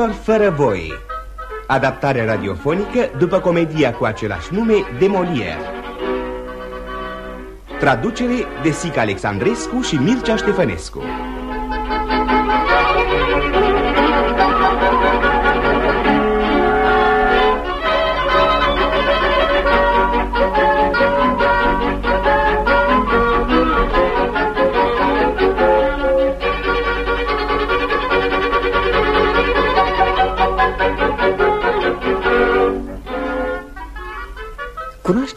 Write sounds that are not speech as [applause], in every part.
Doctor fără voie Adaptare radiofonică după comedia cu același nume de Molière Traducere de Sica Alexandrescu și Mircea Ștefănescu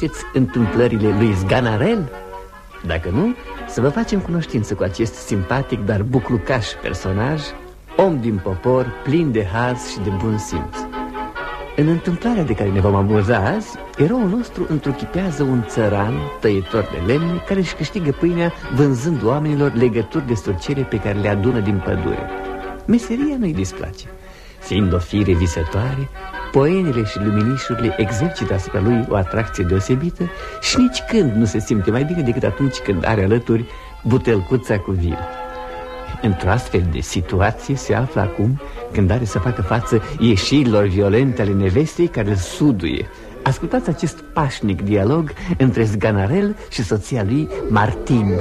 Cunoașteți întâmplările lui Zganarel? Dacă nu, să vă facem cunoștință cu acest simpatic, dar buclucaș personaj, om din popor, plin de haz și de bun simț. În întâmplarea de care ne vom amuza azi, eroul nostru întruchipează un țăran tăietor de lemne care își câștigă pâinea vânzând oamenilor legături de stârcere pe care le adună din pădure. Meseria nu-i displace. Fiind o fire visătoare, Poenile și luminișurile exercită asupra lui o atracție deosebită și nici când nu se simte mai bine decât atunci când are alături butelcuța cu vin. Într-o astfel de situație se află acum când are să facă față ieșirilor violente ale nevestei care îl suduie. Ascultați acest pașnic dialog între Zganarel și soția lui Martin.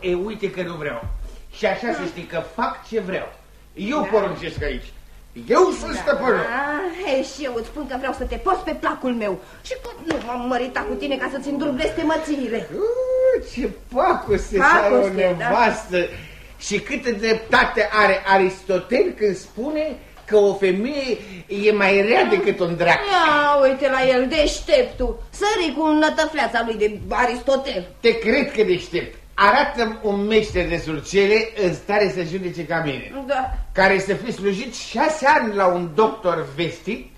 E, uite că nu vreau. Și așa să știi că fac ce vreau. Eu poruncesc aici. Eu sunt stăpânul. Ah, și eu îți spun că vreau să te poți pe placul meu. Și tot nu m-am măritat cu tine ca să-ți îndur blestemățiile. Uh, ce pacoste să ai o da. nevastă. Da. Și câtă dreptate are Aristotel când spune că o femeie e mai rea decât un drac. Ia uite la el, deșteptul. Sări cu nătăfleața lui de Aristotel. Te cred că deștept arată un meșter de surcele în stare să judece ca mine. Da. Care să fi slujit șase ani la un doctor vestit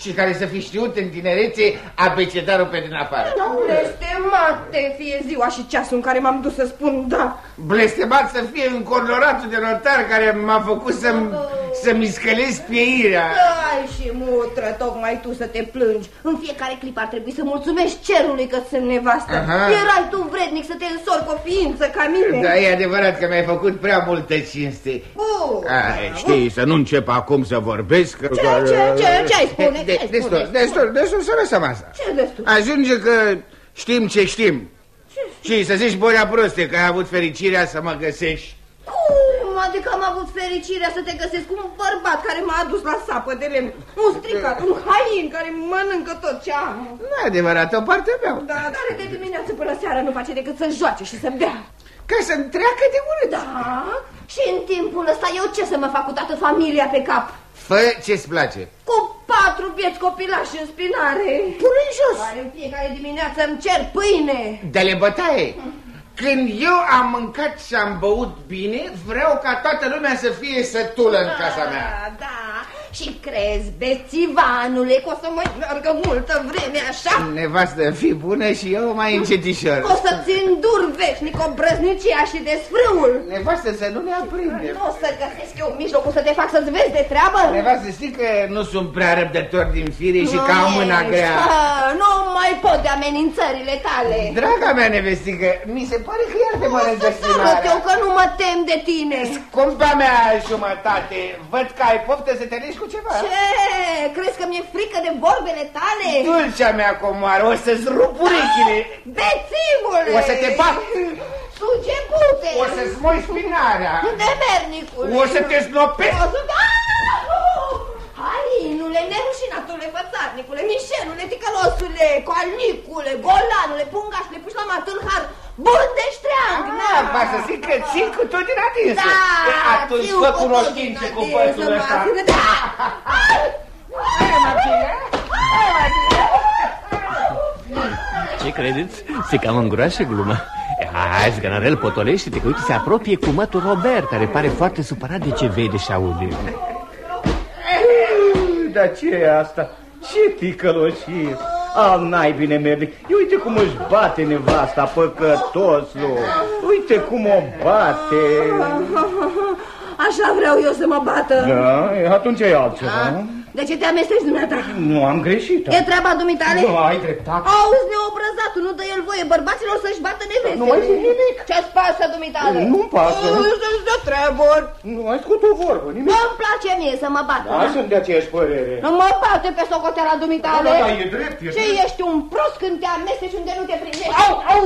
și care să fi știut în tinerețe abecedarul pe din afară. Da, blestemat te fie ziua și ceasul în care m-am dus să spun da. Blestemat să fie încordoratul de notar care m-a făcut să-mi da. Să-mi scălesc pieirea. Ai și mutră, tocmai tu să te plângi. În fiecare clip ar trebui să mulțumești cerului că sunt nevastă. Aha. Erai tu vrednic să te însori cu o ființă ca mine. Da, e adevărat că mi-ai făcut prea multă cinste. Uh, Ai, știi, să nu încep acum să vorbesc. Ce, ce, ce, ce ai spune? De, destul, destul, destul, să lăsăm asta. Ce destul? Ajunge că știm ce știm. Ce? Și să zici, Borea proste, că ai avut fericirea să mă găsești. Cum? Adică am avut fericirea să te găsesc cu un bărbat care m-a adus la sapă de lemn. Un stricat, un hain care mănâncă tot ce am. Nu e adevărat, o parte mea. Da, dar de dimineață până seara nu face decât să joace și să bea. Ca să întreacă de urât. Da, și în timpul ăsta eu ce să mă fac cu toată familia pe cap? Fă ce-ți place. Cu patru vieți copilași în spinare. Pune jos. Care în fiecare dimineață îmi cer pâine. De-le bătaie. Când eu am mâncat și am băut bine, vreau ca toată lumea să fie sătulă în casa mea. Da, da. Și crezi, bețivanule, că o să mai meargă multă vreme așa? Nevastă, fi bună și eu mai încetișor. O să-ți îndur veșnic o brăznicia și desfrâul. Nevastă, să nu ne aprinde. Nu o să găsesc eu mijlocul să te fac să-ți vezi de treabă? Nevastă, știi că nu sunt prea răbdător din fire și ca mâna grea. Nu mai pot de amenințările tale. Draga mea nevestică, mi se pare că iar te mănâncă spinarea. eu că nu mă tem de tine. Scumpa mea jumătate, văd că ai poftă să te riști cu ceva? Ce? Crezi că mi-e frică de vorbele tale? Dulcea mea comoară, o să-ți rup urechile. Ah, bețivule! O să te fac... Suge pute! O să-ți moi spinarea. Demernicule! O să te snopesc! O să... Hainule, nerușinatule, fățarnicule, mișelule, ticălosule, coalnicule, golanule, pungașule, pușlama, tâlhar, bun de ștreang, ah, Va să zic că țin cu tot din atinsă. Da, Atunci fă cunoștințe cu pățul ăsta. Da! Hai, Martine! Hai, Martine! Ce credeți? Se cam îngroașă gluma. Hai, zganarel, potolește-te, că uite, se apropie cu mătul Robert, care pare foarte supărat de ce vede și aude. Dar ce e asta? Ce ticăloșie! Al naibine, Merlic, uite cum își bate nevasta, păcătosul! Uite cum o bate! Așa vreau eu să mă bată. Da, atunci e altceva, De ce te amesteci dumneata? Nu am greșit. E treaba dumitale? Nu, ai dreptate. Auzi, neobrăzat bărbatul nu dă el voie bărbaților să-și bată nevestele. Nu mai zic nimic. Ce-ți pasă, dumitale? Nu-mi pasă. Nu-ți dă treburi. Nu mai scot o vorbă, nimic. Nu-mi place mie să mă bată. Da, sunt de aceeași părere. Nu mă bate pe socoteala dumitale. Da, da, e drept, e Ce drept. ești un prost când te amesteci unde nu te privești? Au, au!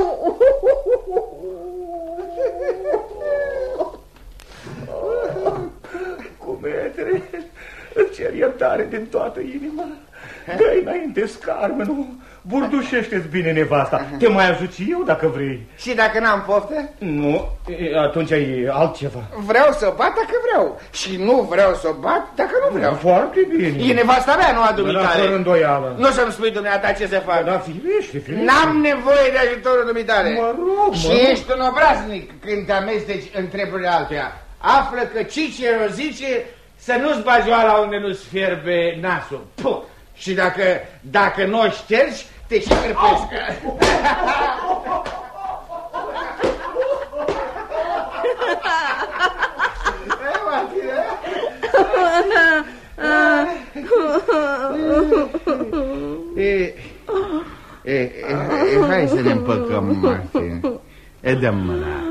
Cu metre, îți cer iertare din toată inima. dă înainte scarmenul, burdușește-ți bine nevasta. Te mai ajut și eu dacă vrei. Și dacă n-am poftă? Nu, e, atunci e altceva. Vreau să o bat dacă vreau. Și nu vreau să o bat dacă nu vreau. Foarte bine. E nevasta mea, nu a Da, fără dumitale. îndoială. Nu să-mi spui dumneata ce să fac. Da, firește, firește. N-am nevoie de ajutorul dumitale. Mă rog, mă Și rog. ești un obraznic când te amesteci în treburile altuia. Află că Cicero zice să nu-ți bagi oala unde nu-ți fierbe nasul. Puh. Și dacă, dacă nu o ștergi, te și cârpesc. [laughs] E, e, e, e, hai să ne împăcăm, Martin. E dăm mâna.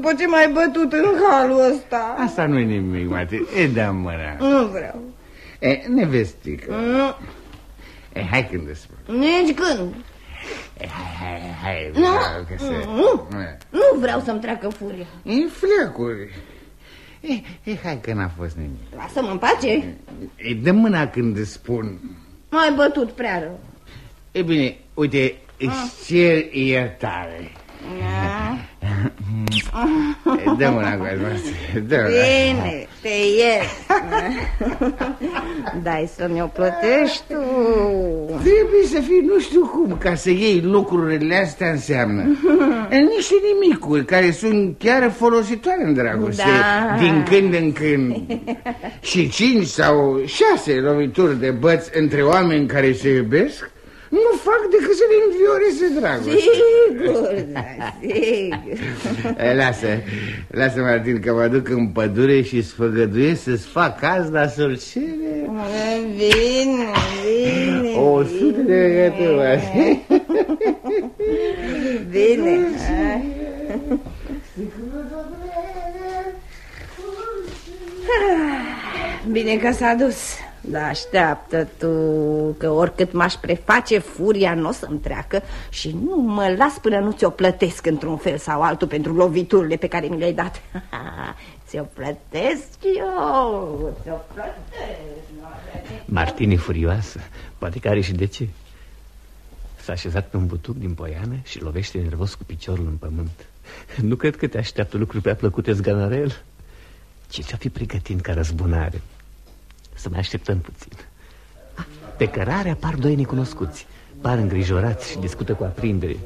După ce m-ai bătut în halul ăsta. Asta nu-i nimic, Martin. E dăm mâna. Nu vreau. E, nevestică. Nu, E, hai când îți spun. nici când. E, hai, hai, hai. Nu, vreau că se... nu. E, Nu vreau să-mi treacă furia. E flecuri. E, e, hai că n-a fost nimic. Lasă-mă în pace. E, dă mâna când îți spun. M-ai bătut prea rău. E bine, uite, îți cer iertare. E, Dă mâna cu asta. Dă mâna. Bine, te iert. Dai să mi-o plătești tu. Trebuie să fii nu știu cum ca să iei lucrurile astea înseamnă E, Niște nimicuri care sunt chiar folositoare în dragoste Da. Din când în când Și cinci sau șase loviturți de băți între oameni care se iubesc Nu fac decât să le învioreze dragostea Sigur, da, sigur. E, Lasă, lasă Martin că mă duc în pădure și sfăgăduiesc să-ți fac azi la sorcere Bine, bine. O sută de legături Bine. Bine că s-a dus. Da, așteaptă tu că oricât m-aș preface, furia nu o să-mi treacă și nu mă las până nu ți-o plătesc într-un fel sau altul pentru loviturile pe care mi le-ai dat. [laughs] Ți-o plătesc eu, ți-o plătesc. Martini furioasă, poate că are și de ce. S-a așezat pe un butuc din poiană și lovește nervos cu piciorul în pământ. Nu cred că te așteaptă lucruri prea plăcute, zganarel. Ce ți-o fi pregătind ca răzbunare? Să mai așteptăm puțin. Ah, Pe cărare apar doi necunoscuți. Par îngrijorați și discută cu aprindere.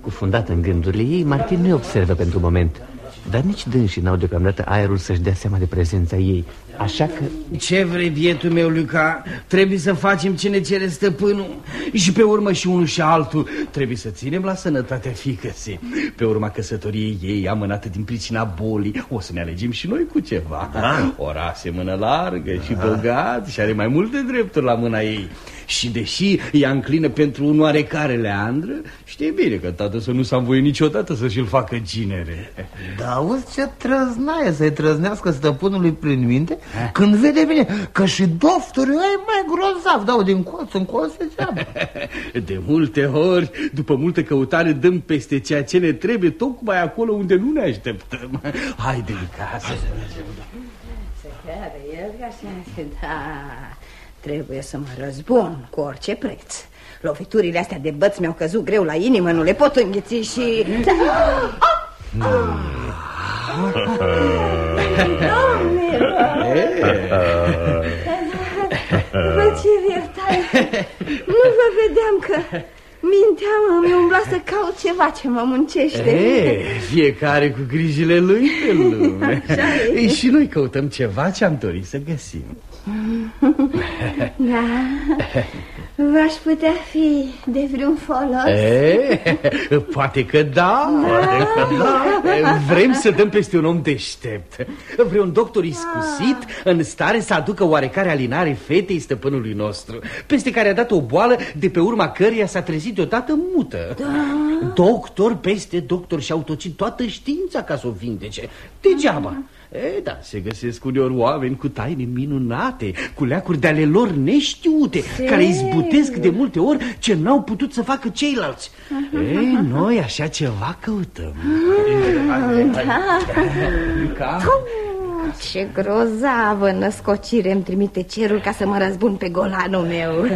Cufundat în gândurile ei, Martin nu observă pentru moment Dar nici dânsii n-au deocamdată aerul să-și dea seama de prezența ei Așa că Ce vrei, bietul meu, Luca? Trebuie să facem ce ne cere stăpânul. Și pe urmă și unul și altul. Trebuie să ținem la sănătatea fiicăsii Pe urma căsătoriei ei amânată din pricina bolii O să ne alegem și noi cu ceva. Da. O rase mână largă și bogat Și are mai multe drepturi la mâna ei. Și deși ea înclină pentru un oarecare leandră Știe bine că tată să nu s-a voie niciodată să și-l facă ginere Da, auzi ce trăznaie să-i trăznească stăpânului prin minte Când vede bine că și doftul e mai grozav Dau din colț în colț degeaba [laughs] De multe ori, după multă căutare, dăm peste ceea ce ne trebuie tocmai acolo unde nu ne așteptăm. [laughs] Haide, Mica, să mergem. Se care el așa, da, trebuie să mă răzbun cu orice preț. Loviturile astea de băți mi-au căzut greu la inimă, nu le pot înghiți și... Vă cer iertare, nu vă vedeam că mintea mă mi umbla să caut ceva ce mă muncește. E, fiecare cu grijile lui pe lume. e. Ei, și noi căutăm ceva ce am dorit să găsim. Da, V-aș putea fi de vreun folos? E, [laughs] poate că da, da. Poate că da. Vrem să dăm peste un om deștept Vreun doctor iscusit În stare să aducă oarecare alinare fetei stăpânului nostru Peste care a dat o boală De pe urma căreia s-a trezit deodată mută da. Doctor peste doctor și-au tocit toată știința ca să o vindece Degeaba E, da, se găsesc uneori oameni cu taine minunate, cu leacuri de ale lor neștiute, se... care izbutesc de multe ori ce n-au putut să facă ceilalți. E, noi așa ceva căutăm. Da. Ce grozavă născocire îmi trimite cerul ca să mă răzbun pe golanul meu [laughs]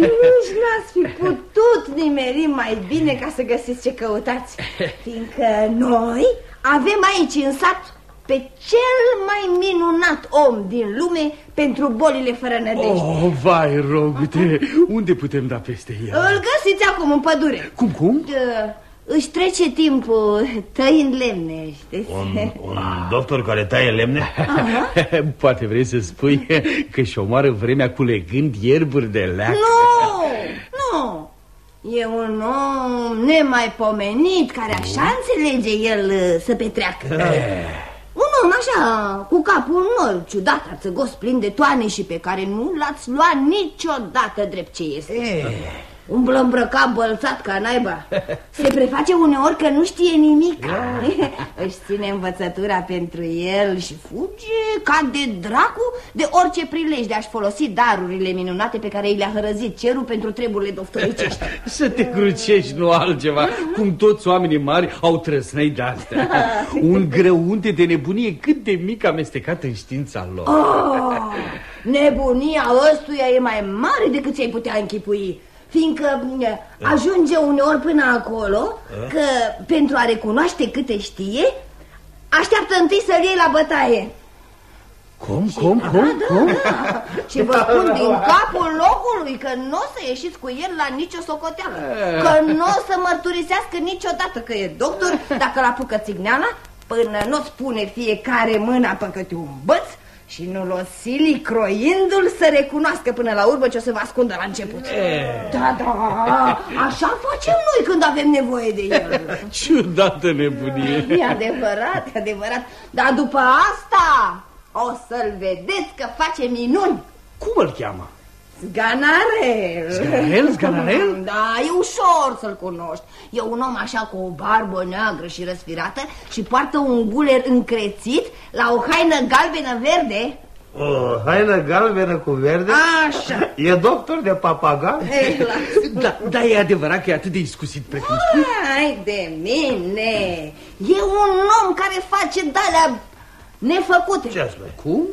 Nici n-ați fi putut nimeri mai bine ca să găsiți ce căutați Fiindcă noi avem aici în sat pe cel mai minunat om din lume pentru bolile fără nădejde Oh, vai, rog-te, unde putem da peste el? Îl găsiți acum în pădure Cum, cum? De, își trece timpul tăind lemne, știți? Un, un doctor care taie lemne? [laughs] Poate vrei să spui că și omoară vremea culegând ierburi de leac Nu, nu E un om nemaipomenit care așa înțelege el uh, să petreacă eh. Un om așa, cu capul înalt, ciudat, ațăgos, plin de toane și pe care nu l-ați luat niciodată drept ce este eh. Umblă îmbrăcat bălțat ca naiba. [laughs] Se preface uneori că nu știe nimic. [laughs] Își ține învățătura pentru el și fuge ca de dracu De orice prilej de a-și folosi darurile minunate Pe care i le-a hărăzit cerul pentru treburile doctoricești [laughs] Să te crucești, nu altceva. Cum toți oamenii mari au trăsnei de-astea. Un grăunte de nebunie cât de mic amestecat în știința lor. Oh, Nebunia ăstuia e mai mare decât ți-ai putea închipui Fiindcă ajunge uneori până acolo Că pentru a recunoaște câte știe Așteaptă întâi să-l iei la bătaie. Cum, și, cum, cum, da, cum? Da. Și vă spun din [laughs] capul locului că nu o să ieșiți cu el la nicio socoteală. Că nu o să mărturisească niciodată că e doctor. Dacă l apucă țigneala Până nu spune fiecare mâna pe câte un băț și nu-l o sili croindu-l să recunoască până la urmă ce o să vă ascundă la început. E... Da, da, așa facem noi când avem nevoie de el. [laughs] Ciudată nebunie. E adevărat, e adevărat. Dar după asta o să-l vedeți că face minuni. Cum îl cheamă? Zganarel Zganarel? Zganarel? [laughs] Da, e ușor să-l cunoști E un om așa cu o barbă neagră și răsfirată Și poartă un guler încrețit la o haină galbenă-verde o haină galbenă cu verde? Așa E doctor de papagal? [laughs] da, da, e adevărat că e atât de iscusit precum spui Hai de mine E un om care face de-alea nefăcute Ce spui? Cum?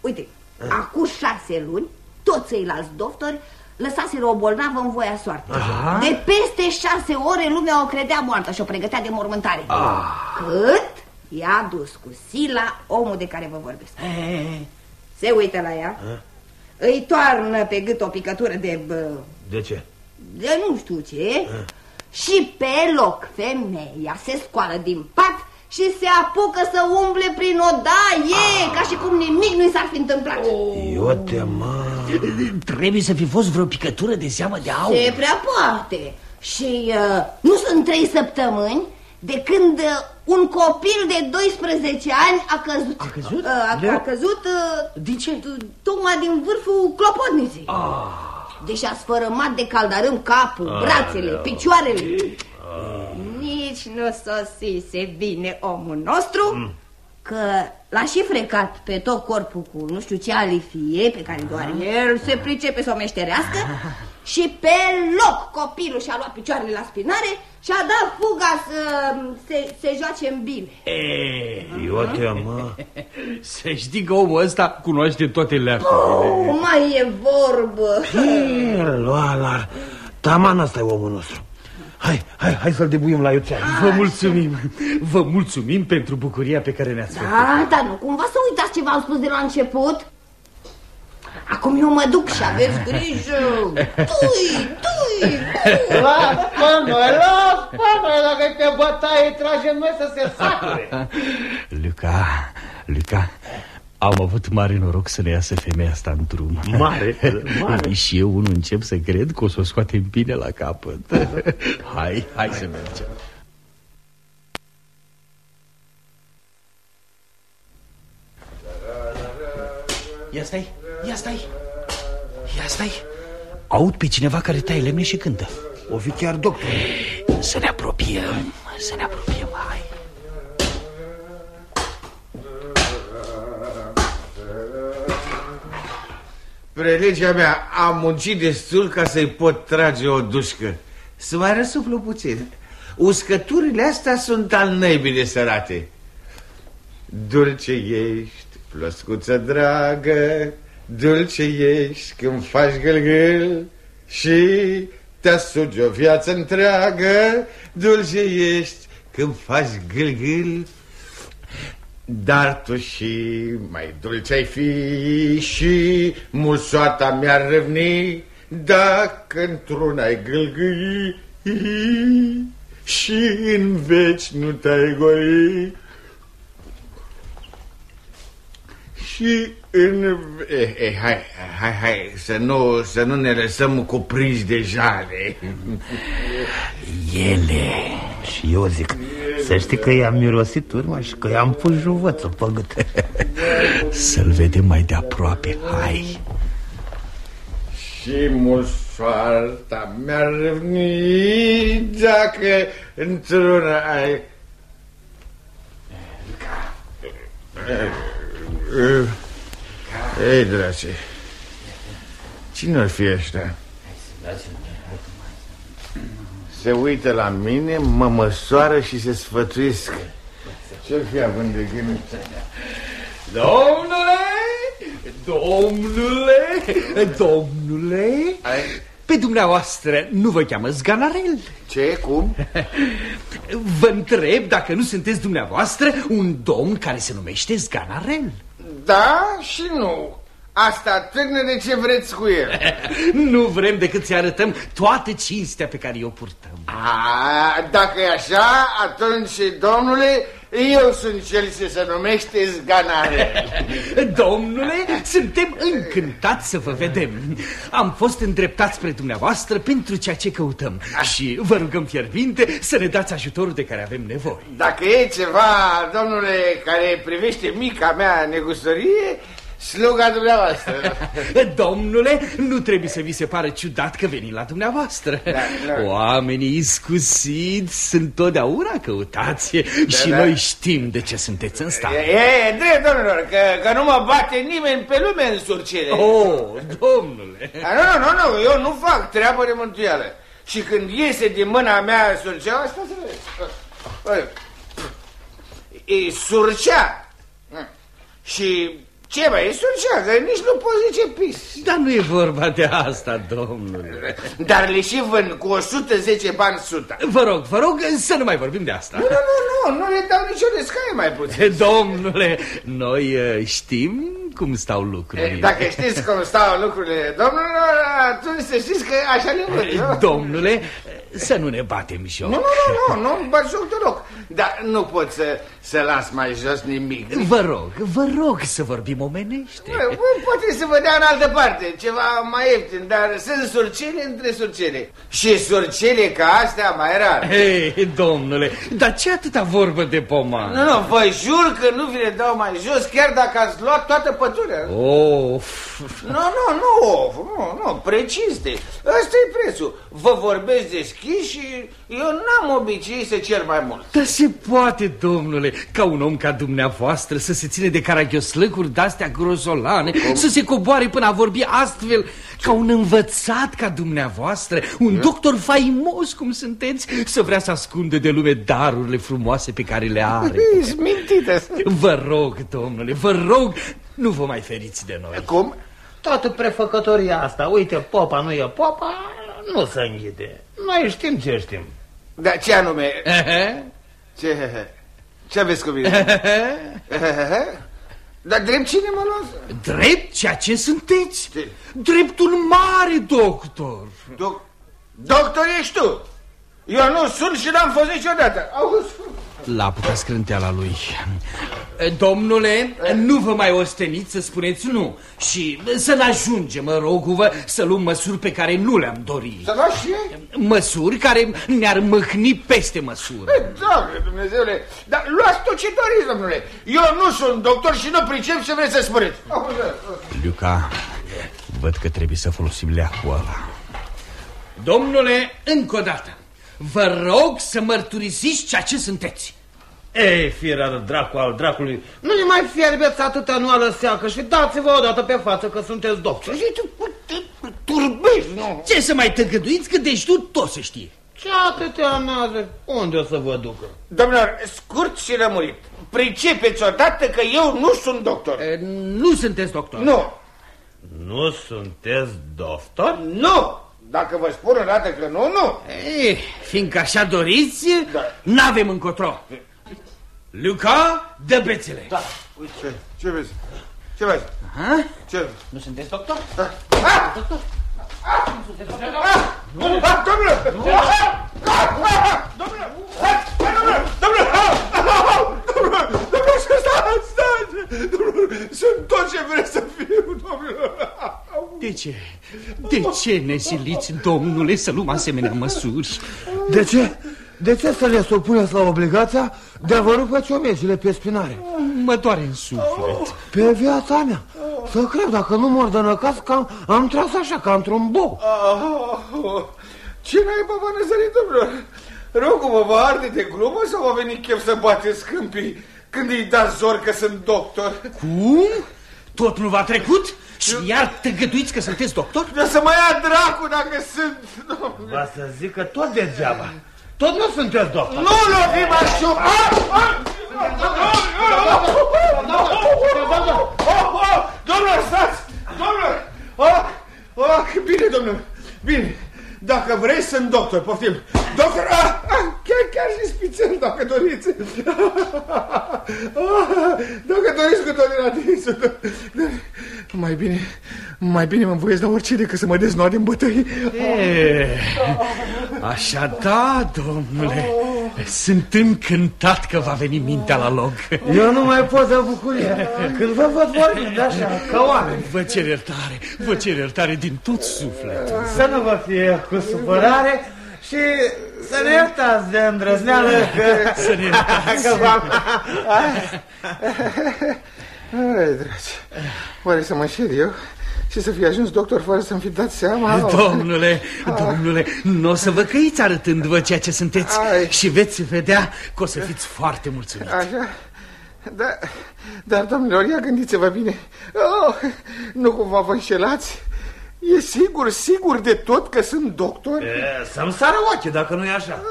Uite, acum șase luni toți ceilalți doctori lăsaseră o bolnavă în voia soartă. Aha. De peste șase ore lumea o credea moartă și o pregătea de mormântare. Ah. Cât i-a dus cu sila omul de care vă vorbesc. E. Se uită la ea, A? îi toarnă pe gât o picătură de... Bă, de ce? De nu știu ce. A? Și pe loc femeia se scoală din pat și se apucă să umble prin odaie, ah. ca și cum nimic nu i s-ar fi întâmplat. Oh. te mă... Trebuie să fi fost vreo picătură de seamă de aur. Se prea poate. Și uh, nu sunt trei săptămâni de când uh, un copil de 12 ani a căzut. A căzut? Uh, a, a căzut... Uh, din ce? Tocmai din vârful clopotniței. Ah. Deși a sfărămat de caldarâm capul, ah, brațele, picioarele. Ah nici nu sosise bine omul nostru mm. Că l-a și frecat pe tot corpul cu nu știu ce alifie Pe care doar ah. el se pricepe să o meșterească [laughs] Și pe loc copilul și-a luat picioarele la spinare Și a dat fuga să se, se joace în bine. Eu te mă. [laughs] Să știi că omul ăsta cunoaște toate leacurile. Oh, Mai e vorbă. Lualar Taman ăsta e omul nostru Hai, hai, hai să-l debuim la iuțean Vă mulțumim, vă mulțumim pentru bucuria pe care ne-ați făcut Da, dar nu cumva să uitați ce v-am spus de la început? Acum eu mă duc și aveți grijă. Tui, tui, Las-mă noi, las-mă noi Dacă te bătaie, tragem noi să se sacure. Luca, Luca Am avut mare noroc să ne iasă femeia asta în drum [laughs] Mare, mare. [laughs] Și eu unul încep să cred că o să o scoatem bine la capăt. [laughs] Hai, hai să mergem. Ia stai, ia stai. Ia stai. Aud pe cineva care taie lemne și cântă. O fi chiar doctor. Să ne apropiem, să ne apropiem, hai Prelegea mea, am muncit destul ca să-i pot trage o dușcă. Să mai răsuflu puțin. Uscăturile astea sunt al năibii de sărate. Dulce ești, plăscuță dragă, dulce ești când faci gâlgâl și te sugi o viață întreagă, dulce ești când faci gâlgâl. Dar tu și mai dulce ai fi și musoata mi-ar râvni dacă într-una ai gâlgâi și în veci nu te-ai goi. Și în... Eh, eh, hai, hai, hai, să nu, să nu ne lăsăm cuprinși de jale. Ele Și eu zic Să știi că i-am mirosit urma și că i-am pus juvăță pe gât. [laughs] Să-l vedem mai de aproape, hai. Și musoarta mi-ar râvni dacă într-una ai... Ei, dragi, cine ar fi ăștia? Se uită la mine, mă măsoară și se sfătuiesc. Ce-ar fi având de gând? Domnule, domnule, domnule Ai- Pe dumneavoastră nu vă cheamă Zganarel Ce? Cum? Vă întreb dacă nu sunteți dumneavoastră un domn care se numește Zganarel Da și nu. Asta tânăre ce vreți cu el. [laughs] Nu vrem decât să arătăm toată cinstea pe care o purtăm A, dacă e așa, atunci, domnule, eu sunt cel ce se numește zganare. [laughs] Domnule, suntem încântați să vă vedem. Am fost îndreptați spre dumneavoastră pentru ceea ce căutăm. Și vă rugăm fierbinte să ne dați ajutorul de care avem nevoie. Dacă e ceva, domnule, care privește mica mea negustorie, sluga dumneavoastră. [laughs] Domnule, nu trebuie să vi se pară ciudat că veni la dumneavoastră Da, da. Oamenii iscusiți sunt totdeauna căutați Și da. noi știm de ce sunteți în E, stare e drept, domnilor, că, că nu mă bate nimeni pe lume în surcele. Oh, domnule A, Nu, nu, nu, eu nu fac treabă de mântuială. Și când iese din mâna mea surceaua, asta să vezi. Bă, E surcea. Și ce mai e surcea, că nici nu poți zice pis. Dar nu e vorba de asta, domnule Dar le și vând cu 110 bani suta. Vă rog, vă rog să nu mai vorbim de asta Nu, nu, nu, nu, nu le dau nicio descaie mai puțin. [laughs] Domnule, noi uh, știm cum stau E, lucrurile Dacă știți cum stau lucrurile, domnilor, atunci să știți că așa le văd eu. Domnule, să nu ne batem joc Nu, nu, nu, nu, nu-mi bat joc deloc. Dar nu pot să, să las mai jos nimic. Vă rog, vă rog să vorbim omenește Bă, bă, Poate să vă dea în altă parte, ceva mai ieftin, dar sunt surcele între surcele. Și surcele ca astea mai rar. Hei, domnule, dar ce atâta vorbă de pomană? Nu, nu, vă jur că nu vi le dau mai jos, chiar dacă ați luat toată păturea. Of, Nu, nu, nu, nu, nu, preciste. Ăsta e prețul. Vă vorbesc deschis și eu n-am obicei să cer mai mult. dar se poate, domnule, ca un om ca dumneavoastră să se ține de caragioslăcuri de-astea grozolane, să se coboare până a vorbi astfel ca un învățat ca dumneavoastră, un doctor faimos cum sunteți, să vrea să ascunde de lume darurile frumoase pe care le are. [laughs] Ești mintită. Vă rog, domnule, vă rog, nu vă mai feriți de noi. Cum? Toată prefăcătoria asta Uite, popa nu e popa Nu se înghide Noi știm ce știm Dar ce anume? Ce, ce aveți cu mine? Dar drept cine mă luați? Drept ceea ce sunteți? Ce? Drept un mare doctor. Doc doctor ești tu. Eu nu sunt și n-am fost niciodată. Auzi? La apucat scrânteala lui. Domnule, nu vă mai osteniți să spuneți nu. Și să ne ajungem, mă rog vă, să luăm măsuri pe care nu le-am dorit. Să luați și Măsuri care ne-ar mâhni peste măsură. Doamne Dumnezeule, dar luați tot ce doriți, domnule. Eu nu sunt doctor și nu pricep ce vreți să spuneți. Luca, văd că trebuie să folosim leacul ăla. Domnule, încă o dată Vă rog să mărturisiți ceea ce sunteți Ei, fiera de dracu al dracului, nu ne mai fierbeți atâta anuală seacă și dați-vă odată pe față că sunteți doctor. Și tu turbești, nu? Ce să mai tăgăduiți că deci tu tot să știi Ce atâtea naze? Unde o să vă ducă? Domnilor, scurt și rămurit Pricepeți odată că eu nu sunt doctor e, Nu sunteți doctor Nu, Nu sunteți doctor? nu Dacă vă spun odată că nu, nu e, Fiindcă așa doriți, Da. n-avem încotro Luca, dă bețele Da, uite, ce, ce vezi? Ce vezi? Ha? Ce? Nu sunteți doctor? Ah! Ah! Ah! Domnule! Domnule! Domnule! Domnule! Domnule! Domnule! Domnule, stați, stați! Domnule, sunt tot ce vreți să fiu, domnule! De ce? De ce ne siliți, domnule, să luăm asemenea măsuri? De ce? De ce să le supuneți la obligația de a vă rupe ciomegile pe spinare? Mă doare în suflet Pe viața mea Să cred, dacă nu mor de năcas că am, am tras așa, ca într-un bou Ah, Ce n-ai vă năzărit, domnule? Rogul-mă, vă arde de glumă sau vă venit chef să bateți câmpii când îi dați zor că sunt doctor? Cum? Tot nu v-a trecut? Și iar tăgăduiți că sunteți doctor? De să mă ia dracu dacă sunt, domnule. Va să zic că tot degeaba. Tot nu sunteți doctor. Nu lovim așa! Domnule, stați! Domnule! Ah, ah, bine, domnule, bine. Dacă vrei, sunt doctor, poftim. Doctor, ah, ah, chiar, chiar și spițel, dacă doriți. Ah, [laughs] dacă doriți cu toleranță. Mai bine, mai bine mă învoiesc la orice decât să mă deznod în bătăi. E, așa da, domnule Sunt încântat că va veni mintea la loc Eu nu mai pot de bucurie Când vă văd vorbind așa, ca oameni Vă cer iertare, vă cer iertare din tot sufletul Să nu vă fie cu supărare și să ne iertați de îndrăzneală că... Să ne iertați că v-am... Ai, dragi, oare să mă șed eu și să fi ajuns doctor fără să-mi fi dat seama? Domnule, domnule, nu o să vă căiți arătându-vă ceea ce sunteți Ai. Și veți vedea că o să fiți foarte mulțumit Așa? Da, dar, domnilor, ia gândiți-vă bine. Oh, nu cumva vă înșelați? E sigur, sigur de tot că sunt doctor? E, Să-mi sară ochii dacă nu e așa.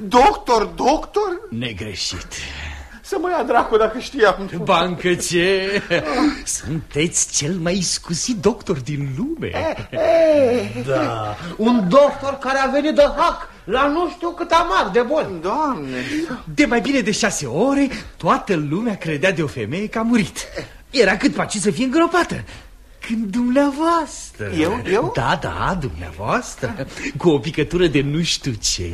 Doctor, doctor? Negreșit Să mă ia dracu dacă știam. Bancă ce? Sunteți cel mai iscusit doctor din lume Da, un doctor care a venit de hac la nu știu cât amar de boli. Doamne! De mai bine de șase ore, toată lumea credea de o femeie că a murit Era cât paci să fie îngropată când dumneavoastră Eu? Eu? Da, da, dumneavoastră Cu o picătură de nu știu ce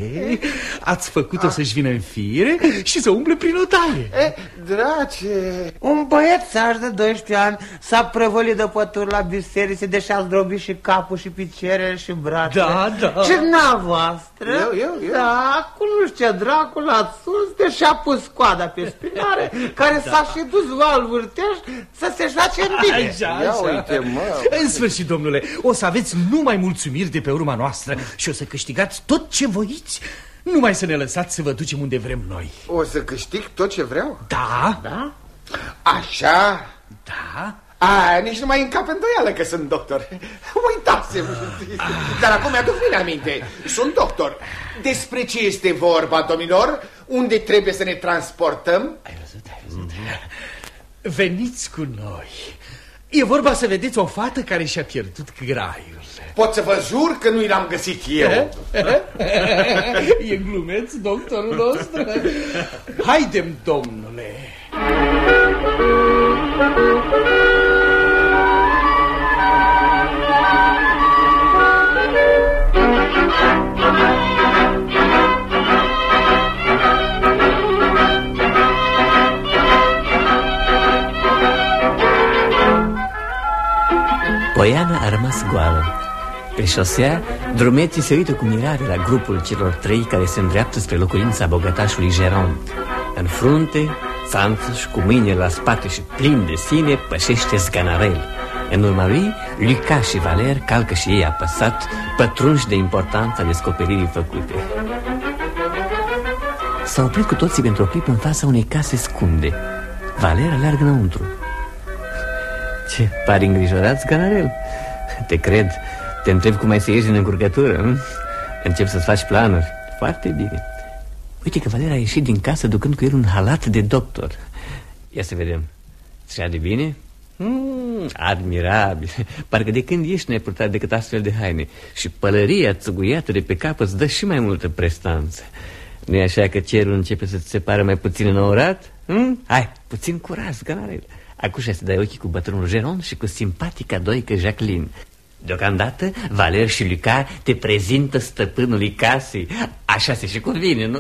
Ați făcut-o să-și vină în fire Și să umble prin odaie E, drace! Un băiețaș de 12 ani s-a prăvălit de pături la biserică De și-a zdrobit și capul și picioarele și brațele Da, da. Și dumneavoastră Eu, eu, eu? Da, cu nu știu ce dracul a sus De și-a pus coada pe spinare [laughs] Care s-a și dus valvârteș Să se joace în bine Așa, Ia așa. uite, mă! În sfârșit, domnule, o să aveți numai mulțumiri de pe urma noastră Și o să câștigați tot ce voiți Numai să ne lăsați să vă ducem unde vrem noi O să câștig tot ce vreau? Da? Da? Așa? Da? A, nici nu mai încap îndoială că sunt doctor. [laughs] Uitați-vă! Dar acum mi-aduc bine aminte. Sunt doctor. Despre ce este vorba, domnilor? Unde trebuie să ne transportăm? Ai văzut, ai văzut Veniți cu noi E vorba să vedeți o fată care și-a pierdut graiul. Pot să vă jur că nu l-am găsit eu. [laughs] E glumeț, doctorul nostru. Haidem, domnule Poiana a rămas goală. Pe șosea, drumeții se uită cu mirare la grupul celor trei care se îndreaptă spre locuința bogătașului Gerond. În frunte, Santos, cu mâinile la spate și plin de sine, pășește zganarel. În urma lui, Luca și Valer calcă și ei apăsat, pătrunși de importanța descoperirii făcute. S-au oprit cu toții pentru o clip în fața unei case scunde. Valer aleargă înăuntru. Ce, pari îngrijorat, Ganarel? Te cred. Te întreb cum ai să ieși din încurcătură, nu? Încep să-ți faci planuri. Foarte bine. Uite că Valera a ieșit din casă ducând cu el un halat de doctor. Ia să vedem. Se de bine? Mm, admirabil. Parcă de când ești ne-ai purtat decât astfel de haine. Și pălăria țăguiată de pe cap îți dă și mai multă prestanță. nu e așa că cerul începe să-ți se pară mai puțin înăurat? Mm? Hai, puțin curaj, Ganarel. Acum să dai ochii cu bătrânul Geron și cu simpatica doică Jacqueline. Deocamdată, Valer și Luca te prezintă stăpânului casei. Așa se și cuvine, nu?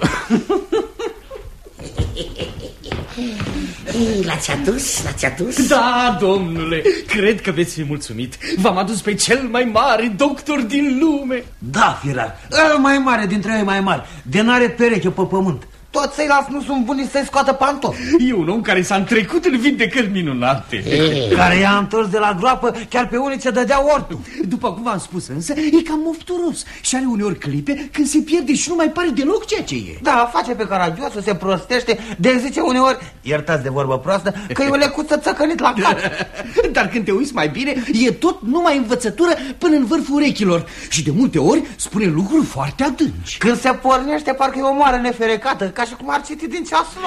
Ei, l-ați adus? L-ați adus? Da, domnule, cred că veți fi mulțumit. V-am adus pe cel mai mare doctor din lume. Da, Fira, îl mai mare dintre ei mai mari, de n-are pereche pe pământ. Toți ceilalți nu sunt buni să-i scoată pantofi. E un om care s-a întrecut în vindecări minunate. E. Care i-a întors de la groapă chiar pe unii ce dădea ortul. După cum v-am spus însă, e cam mofturos și are uneori clipe când se pierde și nu mai pare deloc ceea ce e. Da, face pe caragiosul, se prostește, de zice uneori, iertați de vorbă proastă, că e o lecuță țăcănit la cap. [laughs] Dar când te uiți mai bine, e tot numai învățătură până în vârful urechilor și de multe ori spune lucruri foarte adânci. Când se pornește, parcă e o moară neferecată, ca și cum ar citi din ceasul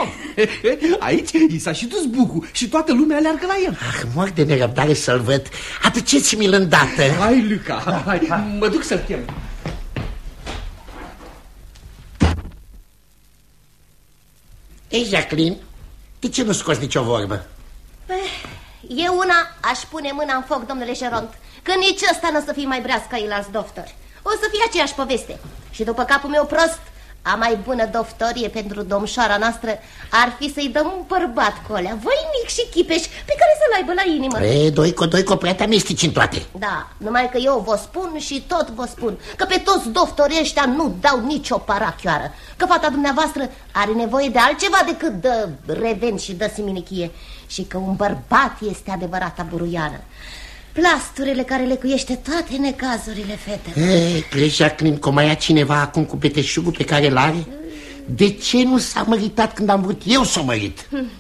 [laughs] Aici i s-a și dus bucul și toată lumea aleargă la el. Ah, mor de nerăbdare să-l văd. Aduceți-mi-l îndată. Hai, Luca, hai, hai. mă duc să-l chem. Ei, Jacqueline, de ce nu scoți nicio vorbă? Eu una aș pune mâna în foc, domnule Geront Că nici ăsta nu o să fie mai breaz ca alți doctori. O să fie aceeași poveste. Și după capul meu prost a mai bună doftorie pentru domșoara noastră ar fi să-i dăm un bărbat cu alea, voinic și chipeș, pe care să-l aibă la inimă. E, doi cu doi cu prea te în toate. Da, numai că eu vă spun și tot vă spun că pe toți doftorii ăștia nu dau nicio parachioară. Că fata dumneavoastră are nevoie de altceva decât de reven și de siminichie și că un bărbat este adevărata buruiană. Plasturile care le cuiește toate necazurile fetele Ei, crezi, Jacqueline, că mai ia cineva acum cu peteșugul pe care l-are? De ce nu s-a măritat când am vrut eu să o mărit? Hm.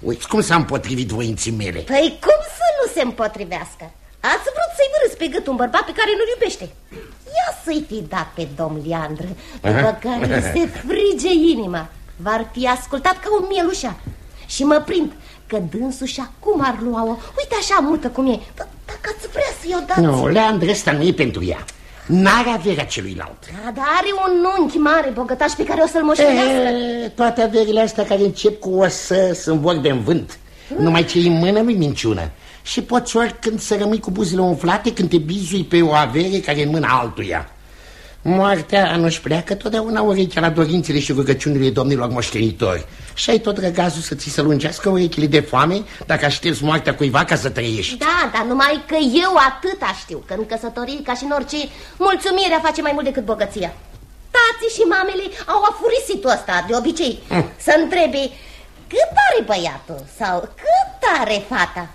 uiți cum s-a împotrivit voinții mele Păi cum să nu se împotrivească? Ați vrut să-i vârâți pe gât un bărbat pe care nu-l iubește Ia să-i fi dat pe domn Leandră După care se frige inima V-ar fi ascultat ca un mielușa Și mă prind că dânsul și acum ar lua-o. Uite așa mută cum e. Dacă ați vrea să-i o dați. Nu, Leandru, ăsta nu e pentru ea. N-are averea celuilalt. Da, dar are un unchi mare bogătaș pe care o să-l moștenească e, Toate averile astea care încep cu o să sunt vorbe în vânt. Numai ce în mână nu-i minciună. Și poți oricând să rămâi cu buzile umflate când te bizui pe o avere care e în mâna altuia Moartea nu-și pleacă totdeauna urechea la dorințele și rugăciunile domnilor moștenitori. Și ai tot răgazul să ți se lungească urechile de foame Dacă aștepți moartea cuiva ca să trăiești. Da, dar numai că eu atâta știu Că în căsătorie, ca și în orice, mulțumirea face mai mult decât bogăția Tații și mamele au afurisitul ăsta, de obicei. Hm. Să întrebe cât are băiatul sau cât are fata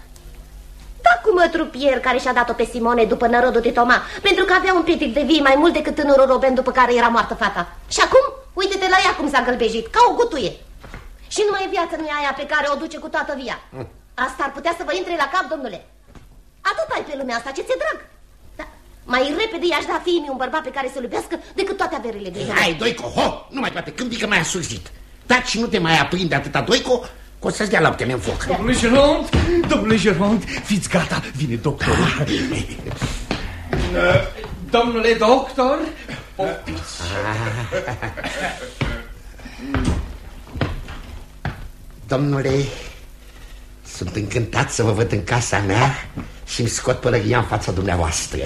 da cu mătrupier care și-a dat-o pe Simone după nărodul de Toma Pentru că avea un pitic de vii mai mult decât tânărul Roben după care era moartă fata. Și acum, uite-te la ea cum s-a gălbejit, ca o gutuie. Și nu mai e viață nu e aia pe care o duce cu toată via. Asta ar putea să vă intre la cap, domnule. Atât ai pe lumea asta, ce ți-e drag? Da. Mai repede i-aș da fiii un bărbat pe care să-l iubească decât toate averile de Hai, Doico, ho! Nu mai poate, când că mai a surzit Taci nu te mai aprinde atâta, Doico o să-ți dea laptele în foc. Domnule Geront, domnule Geront, fiți gata, vine doctorul. Ah, bine. Domnule doctor, poftiți. Domnule, sunt încântat să vă văd în casa mea și îmi scot pălăria în fața dumneavoastră.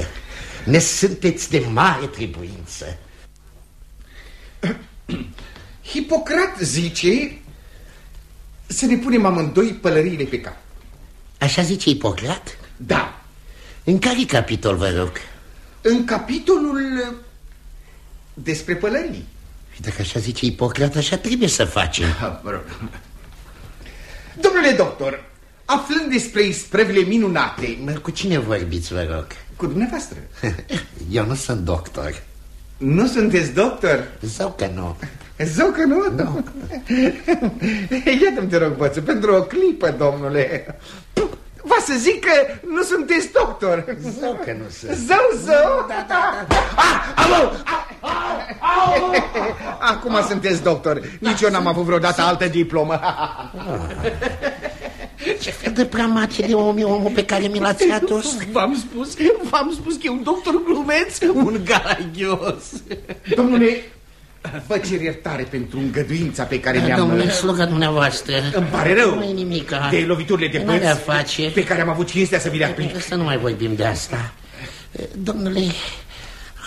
Ne sunteți de mare trebuință. Hipocrat zice să ne punem amândoi pălăriile pe cap. Așa zice Ipocrat? Da. În care capitol, vă rog? În capitolul despre pălării. Dacă așa zice Ipocrat, așa trebuie să facem. Ha, mă rog. Domnule doctor, aflând despre isprevele minunate... Mă, Cu cine vorbiți, vă rog? Cu dumneavoastră. [laughs] Eu nu sunt doctor. Nu sunteți doctor? Zău că nu. Zău că nu? Nu. [laughs] Iată-mi, te rog, băță, pentru o clipă, domnule. Va să zic că nu sunteți doctor. Zău că nu sunt. Zău, zău. Da, da, da. Ah, au, au, Acum sunteți doctor. Nici eu n-am avut vreodată altă diplomă. Ce fel de prea de om e omul pe care mi l-ați adus? V-am spus, v-am spus că e un doctor glumeț, un garagios. Domnule, vă cer iertare pentru îngăduința pe care mi-am... Domnule, sluga dumneavoastră. Îmi pare rău Nu-i nimica. de loviturile de N-are a băți face. pe care am avut cinstea să vi le aplic. Să nu mai vorbim de asta. Domnule,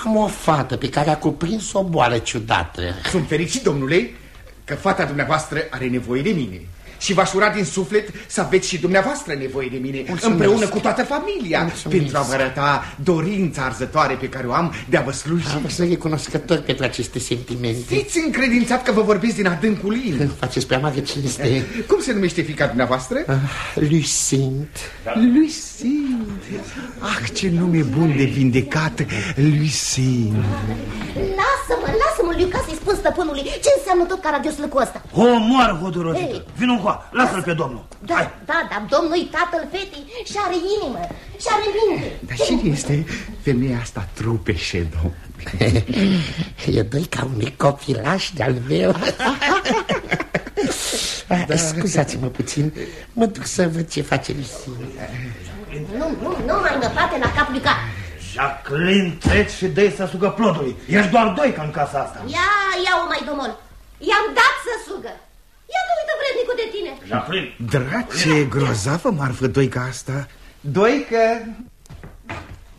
am o fată pe care a cuprins o boală ciudată. Sunt fericit, domnule, că fata dumneavoastră are nevoie de mine. Și v-aș ura din suflet să aveți și dumneavoastră nevoie de mine Mulțumesc. Împreună cu toată familia Mulțumesc. Pentru a vă arăta dorința arzătoare pe care o am de a vă sluji Am să recunoscător pentru aceste sentimente. Fiți încredințat că vă vorbesc din adâncul inimii Faceți prea mare cinste. [laughs] Cum se numește fica dumneavoastră? Ah, Lucint. Lucinde Ah, ce nume bun de vindecat Lucinde Lasă-mă, lasă-mă, Luca, să-i spun stăpânului Ce înseamnă tot caragiosul cu ăsta O moară hotărățită. Ei. Vino încoa, lasă-l pe domnul. Da, da, dar domnul tatăl fetii și are inimă și are minte Dar cine este femeia asta trupeșe, domnule? [laughs] E doi ca unui copilaș de-al meu. [laughs] da. Scuzați-mă puțin, mă duc să văd ce face Lucint. Nu, nu, nu mai mă bate la cap, Luca Jacqueline, treci și dă să sugă plodului. Ești doar doi ca în casa asta. Ia, ia-o mai domol I-am dat să sugă Ia că uită vrednicul de tine Jacqueline, Drace, grozavă marfă doi ca asta Doi că...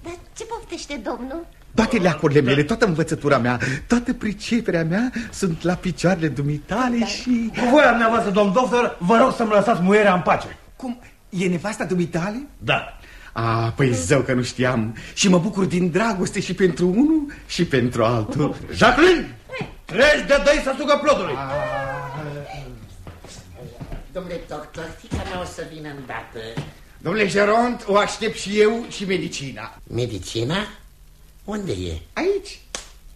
Dar ce poftește domnul? Toate leacurile mele, toată învățătura mea, toată priceperea mea sunt la picioarele dumitale și... cu voia dumneavoastră, domn doctor, vă rog să-mi lăsați muierea în pace. Cum? E nevasta dumitale? Da. A, păi zău că nu știam Și mă bucur din dragoste și pentru unul și pentru altul Jacqueline, treci de doi să sugă plodului. Domnule doctor, fica mea o să vină îndată. Domnule Geront, o aștept și eu și medicina Medicina? Unde e? Aici,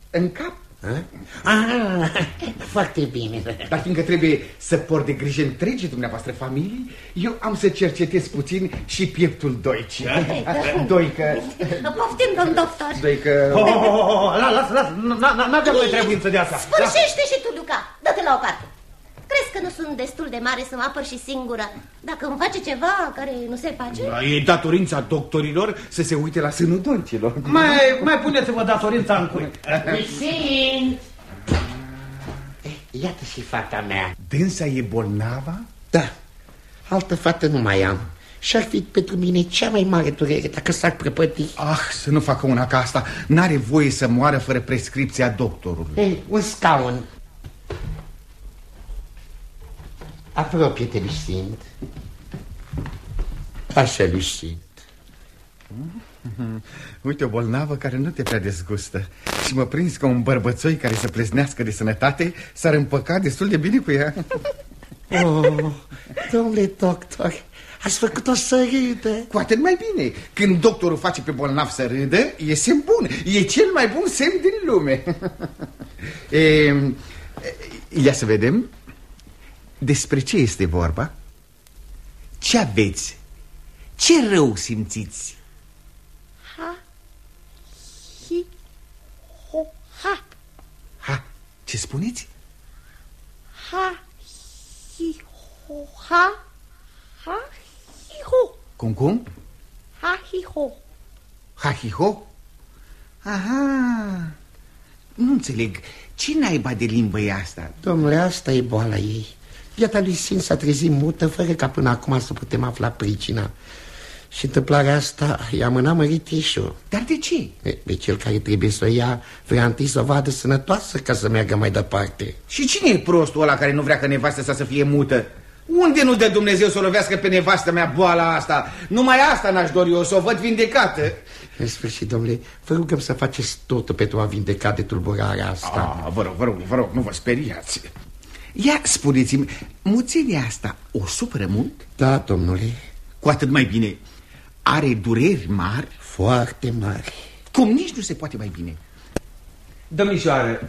în cap A? Ah, foarte bine. Dar fiindcă trebuie să port de grijă întregi dumneavoastră familii Eu am să cercetez puțin și pieptul Doici Doică, Poftim, domn doctor Doică... Oh, oh, oh, oh, la- lasă, lasă, n-avem noi trebuință de asta. Sfârșește și tu, Luca Dă-te la o parte Crezi că nu sunt destul de mare să mă apăr și singură Dacă îmi face ceva care nu se face E datorința doctorilor să se uite la sânul doncilor Mai, mai puneți-vă datorința în cui. Lucint! Iată și fata mea. Dânsa e bolnava? Da, altă fată nu mai am. Și-ar fi pentru mine cea mai mare durere dacă s-ar prăpădi. Ah, să nu facă una ca asta N-are voie să moară fără prescripția doctorului Ei, un scaun. Apropie-te, Lucint. Așa, Lucint. [laughs] Uite o bolnavă care nu te prea dezgustă Și mă prins ca un bărbățoi care să pleznească de sănătate S-ar împăca destul de bine cu ea [laughs] Oh, domnule doctor, ați făcut-o să râdă. Cu atât mai bine Când doctorul face pe bolnav să râdă E semn bun E cel mai bun semn din lume [laughs] e, Ia să vedem Despre ce este vorba? Ce aveți? Ce rău simțiți? Ha, hi, ho, ha, Ha, ce spuneți? ha, hi, ho, ha, ha, hi, ho, Cum, cum? ha, hi, ho. Ha-hi-ho? Aha Nu înțeleg Ce naiba de limbă e asta? Domnule, asta e boala ei. Viața lui Sin s-a trezit mută fără ca până acum să putem afla pricina. Și întâmplarea asta i-a mânat măritișul. Dar de ce? E, Pe cel care trebuie să o ia vrea întâi să o vadă sănătoasă ca să meargă mai departe. Și cine e prostul ăla care nu vrea ca nevastă sa să fie mută? Unde nu dă Dumnezeu să o lovească pe nevastă mea boala asta? Numai asta n-aș dori eu, să o văd vindecată. În sfârșit, domnule, vă rugăm să faceți totul pentru a vindeca de tulburarea asta. Ah, vă rog, vă rog, vă rog, nu vă speriați. Ia, spuneți-mi, muțenia asta o supără mult? Da, domnule. Cu atât mai bine. Are dureri mari? Foarte mari. Cum nici nu se poate mai bine. Domnișoară,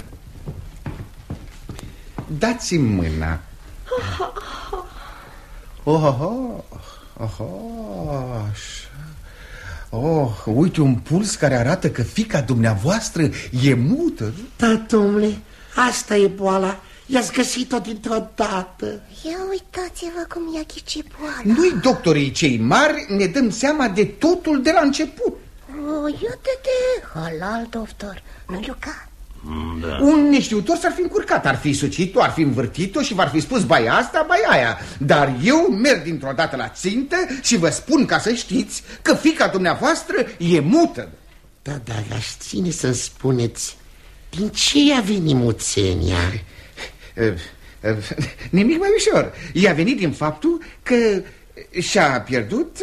dați-mi mâna. Oh, oh, oh, oh, oh, așa. Oh, uite un puls care arată că fica dumneavoastră e mută. Da, domnule, asta e boala. I-ați găsit-o dintr-o dată. Ia uitați-vă cum i-a ghicit boala. Noi, doctorii cei mari, ne dăm seama de totul de la început. Oh, iată-te, halal, doctor, nu Luca? Da. Un neștiutor s-ar fi încurcat, ar fi sucit-o, ar fi învârtit-o și v-ar fi spus bai asta, bai aia. Dar eu merg dintr-o dată la țintă și vă spun ca să știți că fica dumneavoastră e mută. Da, dar aș ține să-mi spuneți, din ce a venit muțenia? [laughs] Nimic mai ușor. I-a venit din faptul că și-a pierdut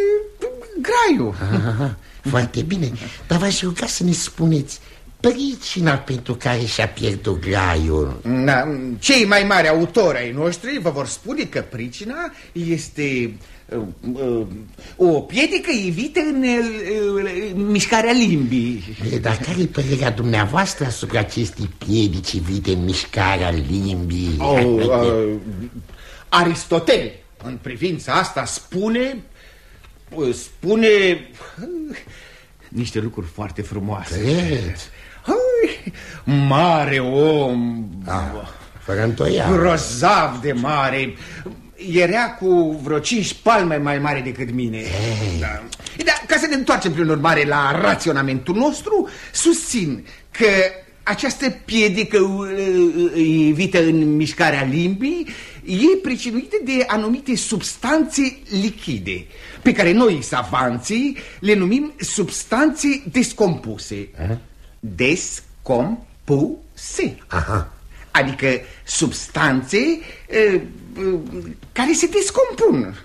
graiul. Aha, foarte bine, dar v-aș ruga să ne spuneți pricina pentru care și-a pierdut graiul. Da, cei mai mari autori ai noștri vă vor spune că pricina este uh, uh, o piedică evită în uh, mișcarea limbii. E, dar care-i părerea dumneavoastră asupra acestei piedici evite în mișcarea limbii? Oh, uh, Aristotel, în privința asta, spune... Spune... [laughs] Niște lucruri foarte frumoase. Cred. Hai, mare om ah, Fără întoială Grozav de mare Era cu vreo cinci palme mai mare decât mine da. da, Ca să ne întoarcem prin urmare la raționamentul nostru Susțin că această piedică evită în mișcarea limbii e pricinuită de anumite substanțe lichide pe care noi, savanții, le numim substanțe descompuse. Uh -huh descompuse. Aha. Adică substanțe uh, uh, care se descompun.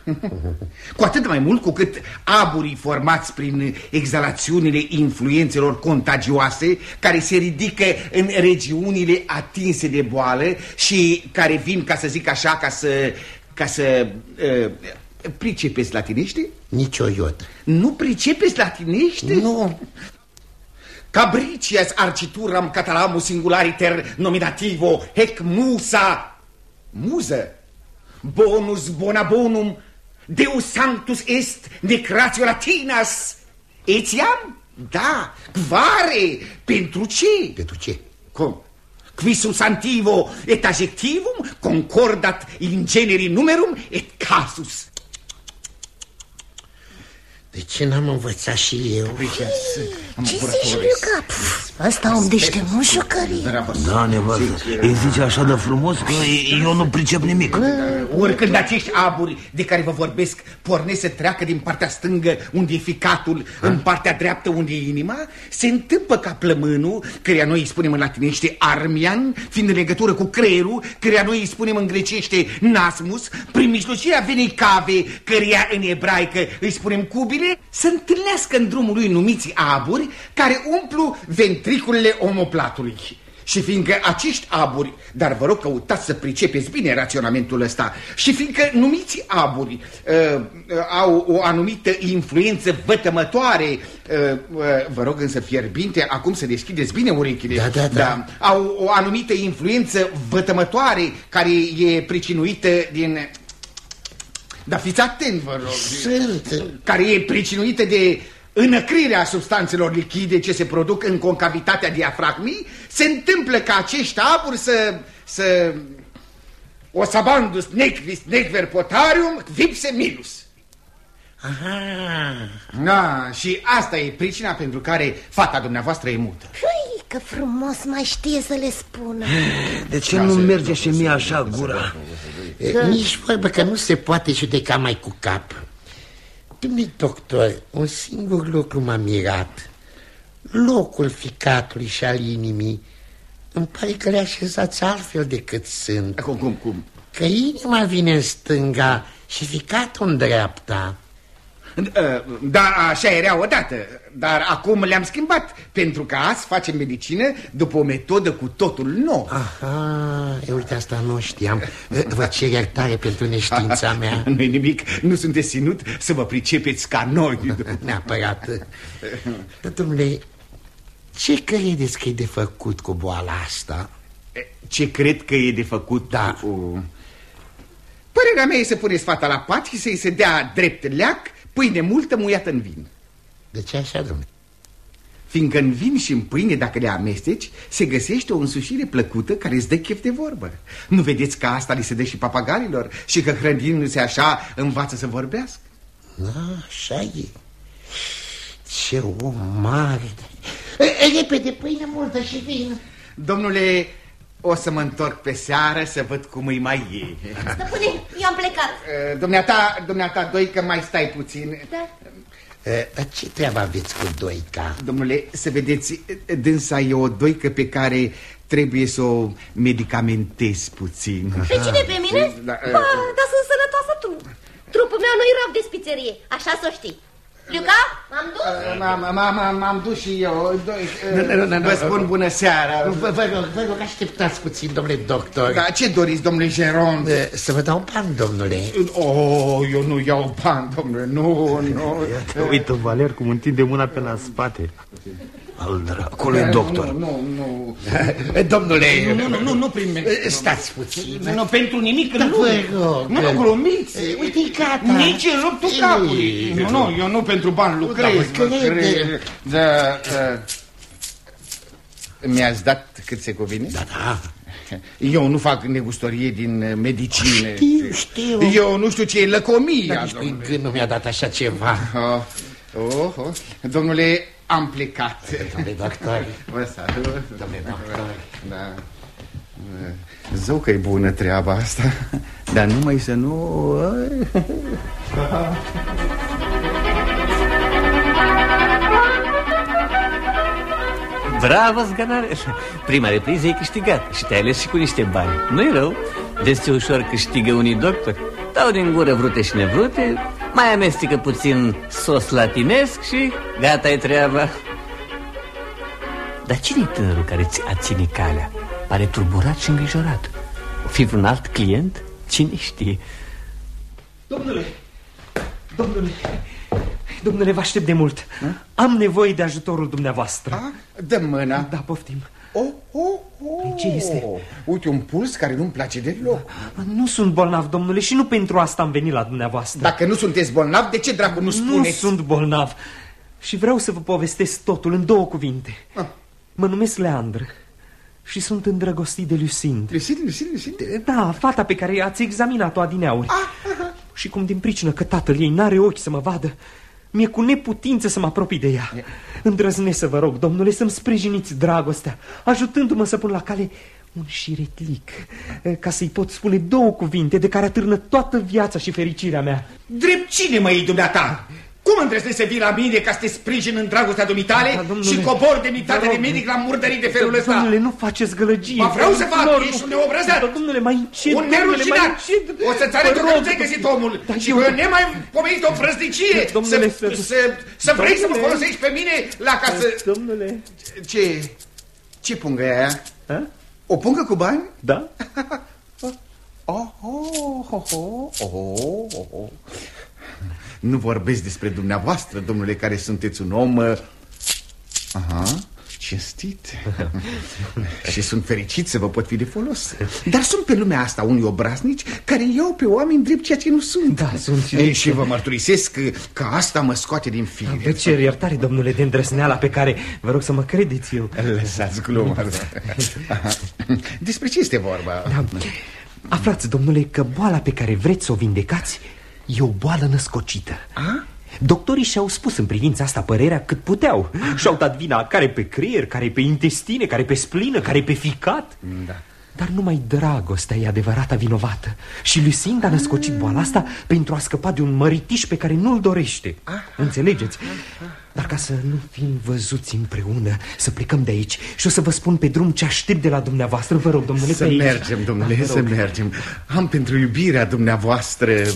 cu atât mai mult cu cât aburii formați prin exhalațiunile influențelor contagioase care se ridică în regiunile atinse de boală și care vin, ca să zic așa, ca să... Ca să uh, pricepeți latinește? Nici o iot. Nu pricepeți latinește? Nu. Cabricias arcituram catalamus singulariter nominativo hec musa. Muză. Bonus bona bonum. Deus sanctus est necratio latinas. Etiam? Da. Quare? Pentru ce? Pentru ce? Cum? Qui substantivo et adjectivum concordat in generi numerum et casus. De ce n-am învățat și eu? Ce zici, Luca? Asta om deștept, nu jucării Da, nevastă, îi zice așa de frumos că eu nu pricep nimic. Oricând acești aburi de care vă vorbesc pornesc să treacă din partea stângă unde e ficatul, ha? în partea dreaptă unde e inima, se întâmplă ca plămânul, căreia noi îi spunem în latinește armian, fiind în legătură cu creierul, căreia noi îi spunem în grecește nasmus, prin mijlocirea venei cave, căreia în ebraică îi spunem cubile, să întâlnească în drumul lui numiți aburi care umplu ventriculele omoplatului. Și fiindcă acești aburi, dar vă rog căutați să pricepeți bine raționamentul ăsta, și fiindcă numiți aburi uh, uh, au o anumită influență vătămătoare, uh, uh, vă rog însă fierbinte, acum să deschideți bine urechile, da, da, da. da, au o anumită influență vătămătoare care e pricinuită din dar fiți atent, vă rog. Sunt. Care e pricinuită de înăcrirea substanțelor lichide ce se produc în concavitatea diafragmii, se întâmplă ca acești aburi să... să... O sabandus necvis necver potarium vipse milus. Aha. Da, și asta e pricina pentru care fata dumneavoastră e mută. Ui, că frumos mai știe să le spună. De ce nu merge și mie așa gura? Că... Nici vorbă că nu se poate judeca mai cu cap. Domnule doctor, un singur lucru m-a mirat. Locul ficatului și al inimii îmi pare că le așezați altfel decât sunt. Cum, cum, cum? că inima vine în stânga și ficatul în dreapta. Da, așa era odată, dar acum le-am schimbat, pentru că azi facem medicină după o metodă cu totul nou. Aha, e, uite, asta nu știam. Vă cer iertare pentru neștiința mea. [laughs] Nu-i nimic, nu sunteți ținut să vă pricepeți ca noi. [laughs] Neapărat. Dar, domnule, ce credeți că e de făcut cu boala asta? Ce cred că e de făcut? Da. Cu... Părerea mea e să puneți fata la pat și să-i se dea drept leac, pâine multă muiată în vin. De ce așa, domnule? Fiindcă în vin și în pâine, dacă le amesteci, se găsește o însușire plăcută care îți dă chef de vorbă. Nu vedeți că asta li se dă și papagalilor și că hrănindu-se așa învață să vorbească? Da, așa e. Ce om mare! E, repede, pâine multă și vin. Domnule, o să mă întorc pe seară să văd cum îi mai e. Stăpâne, eu am plecat. Dumneata, dumneata, doi, că mai stai puțin. Da. Dar ce treabă aveți cu Doica? Domnule, să vedeți, dânsa e o doică pe care trebuie să o medicamentez puțin. Pe cine, pe mine? Da, ba, dar sunt sănătoasă tu. Trupul meu nu-i rab de spițerie, așa să știi. Luca, m-am dus? M-am dus și eu. Vă spun bună seara. Vă, vă rog, vă rog, așteptați puțin, domnule doctor. Da, ce doriți, domnule Geron? Să vă dau un pan, domnule. Oh, eu nu iau pan, domnule, nu, nu. Uite, Valer, cum întinde mâna pe la spate. Al dracului, doctor. Nu, nu, Domnule... Nu, nu, nu, nu prin Stați puțin. Nu, pentru nimic rog. Nu, nu, glumiți. Uite, gata. Nici în ruptul capului. Nu, nu, eu nu pentru bani lucrez. Crede. cred. Da. Mi-ați dat cât se cuvine? Da, da. Eu nu fac negustorie din medicină. Știu, știu. Eu nu știu ce e lăcomia. Dar nici prin gând nu mi-a dat așa ceva. Oh, oh, oh. Domnule, am plecat. Domnule doctor. Vă salut. Domnule doctor. Da. Zău că e bună treaba asta, dar numai să nu... Bravo, Zganare! Prima repriză e câștigat și te-ai ales și cu niște bani. Nu-i rău, vezi ce ușor câștigă unii doctori. Dau din gură vrute și nevrute, mai amestecă puțin sos latinesc și gata e treaba. Dar cine e tânărul care ți a ține calea? Pare turburat și îngrijorat. O fi vreun alt client? Cine știe? Domnule, domnule, domnule, vă aștept de mult. Am nevoie de ajutorul dumneavoastră. A? Dă mâna. Da, poftim. Oh, oh, oh. Ce este? Uite, un puls care nu-mi place deloc. Nu sunt bolnav, domnule, și nu pentru asta am venit la dumneavoastră. Dacă nu sunteți bolnav, de ce dracu nu spuneți? Nu sunt bolnav. Și vreau să vă povestesc totul în două cuvinte. Ah. Mă numesc Leandră și sunt îndrăgostit de Lucind. Lucind, Lucind, Lucind? Da, fata pe care ați examinat-o adineauri. Și cum din pricină că tatăl ei n-are ochi să mă vadă, mi-e cu neputință să mă apropii de ea. Îndrăznesc să vă rog, domnule, să-mi sprijiniți dragostea, ajutându-mă să pun la cale un șiretlic, ca să-i pot spune două cuvinte de care atârnă toată viața și fericirea mea. Drept cine mă iei dumneata? Cum îndrăznești să vii la mine ca să te sprijin în dragostea dumitale Da, domnule, și cobor demnitate vă de rog. medic la murdării de felul ăsta? Domnule, nu faceți gălăgie. Mă vreau să fac, Vă rog, ești un neobrăzat. Da, Domnule, mai încet, Un domnule, mai nerușinat! încet. O să-ți Vă arăt eu că rog. nu ți-ai găsit omul Da, și eu- că nemai pomenit o frăznicie Domnule, să, să- să, să vrei să mă Domnule. folosești pe mine la ca să... Domnule. Ce? Ce pungă e aia? Ha? O pungă cu bani? Da? [laughs] Oh, oh, oh, oh, oh, oh, oh. Nu vorbesc despre dumneavoastră, domnule, care sunteți un om... uh, Aha, cinstit. [laughs] și sunt fericit să vă pot fi de folos. Dar sunt pe lumea asta unii obraznici care iau pe oameni drept ceea ce nu sunt. Da, sunt și- Ei, și vă mărturisesc că, că asta mă scoate din fire. Vă cer iertare, domnule, de îndrăsneala pe care vă rog să mă credeți eu. Lăsați gluma. Aha. Despre ce este vorba? Da. Aflați, domnule, că boala pe care vreți să o vindecați e o boală născocită. A? Doctorii și-au spus în privința asta părerea cât puteau. Și-au dat vina care pe creier, care pe intestine, care pe splină, care pe ficat. Da. Dar numai dragostea e adevărata vinovată Și Lucinda a născocit boala asta pentru a scăpa de un măritiș pe care nu-l dorește Înțelegeți? Dar ca să nu fim văzuți împreună Să plecăm de aici Și o să vă spun pe drum ce aștept de la dumneavoastră Vă rog, domnule, Să pe aici. mergem, domnule, Vă să rog. mergem Am pentru iubirea dumneavoastră uh,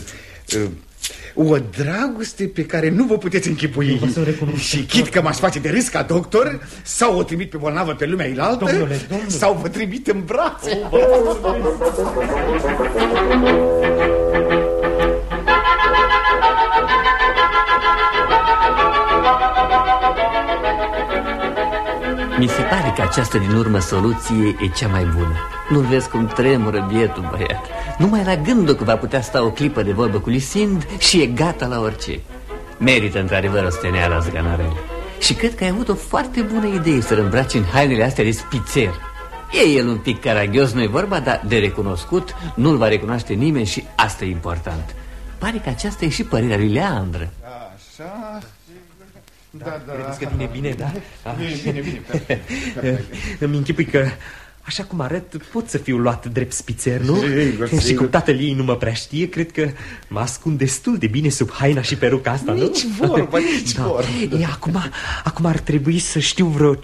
o dragoste pe care nu vă puteți închipui vă sunt recunoscător. Și chit că m-aș face de râs ca doctor Sau o trimit pe bolnavă pe lumea ilaltă Domnule, domnule. Sau vă trimit în brațe [laughs] Mi se pare că această din urmă soluție e cea mai bună. Nu-l vezi cum tremură bietul băiat. Numai la gândul că va putea sta o clipă de vorbă cu Lucind Și e gata la orice. Merită într-adevăr o steneală zganarele Și cred că ai avut o foarte bună idee Să-l îmbraci în hainele astea de spițer. E el un pic caragios, nu-i vorba Dar de recunoscut nu-l va recunoaște nimeni Și asta e important. Pare că aceasta e și părerea lui Leandră. Așa Da, da, Credeți că vine bine, da? Bine, bine, bine Îmi închipui că Așa cum arăt, pot să fiu luat drept spițer, nu? Sigur, Și sigur. cum tatăl ei nu mă prea știe, cred că mă ascund destul de bine sub haina și peruca asta, nu? Nici vorbă, [laughs] nici da. vorbă. E, acum, acum ar trebui să știu vreo 5-6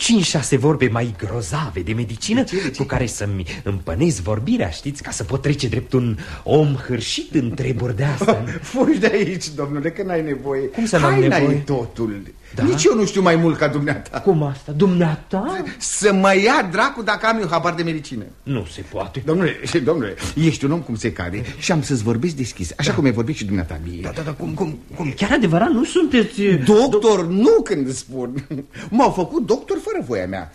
vorbe mai grozave de medicină Cu care să-mi împănez vorbirea, știți? Ca să pot trece drept un om hârșit în treburi de asta [laughs] Fugi de aici, domnule, că n-ai nevoie Cum să n-am Haina nevoie? e totul Da? Nici eu nu știu mai mult ca dumneata Cum asta? Dumneata? Să mă ia dracu dacă am eu habar de medicină Nu se poate Domnule, și domnule, ești un om cum se cade și am să-ți vorbesc deschis, așa cum ai vorbit și dumneata mie. Da, Da, da, cum, cum, cum? Chiar adevărat, nu sunteți... Doctor, nu când îți spun. M-au făcut doctor fără voia mea.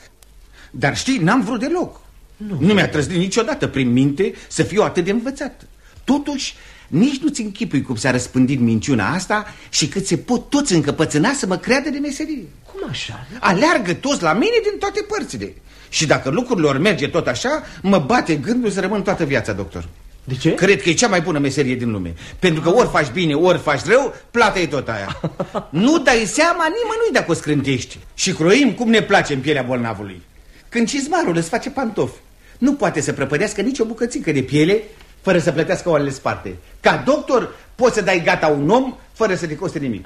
Dar știi, n-am vrut deloc. Nu, nu mi-a trăznit niciodată prin minte să fiu atât de învățat. Totuși, nici nu-ți închipui cum s-a răspândit minciuna asta și cât se pot toți încăpățâna să mă creadă de meserie. Cum așa? Aleargă toți la mine din toate părțile. Și dacă lucrurile ori merge tot așa, mă bate gândul să rămân toată viața, doctor. De ce? Cred că e cea mai bună meserie din lume. Pentru că ori faci bine, ori faci rău, plata e tot aia. [laughs] nu dai seama nimănui dacă o scrântești. Și croim cum ne place în pielea bolnavului. Când cizmarul îți face pantofi, nu poate să prăpădească nicio bucățică de piele fără să plătească oalele sparte. Ca doctor poți să dai gata un om fără să te coste nimic.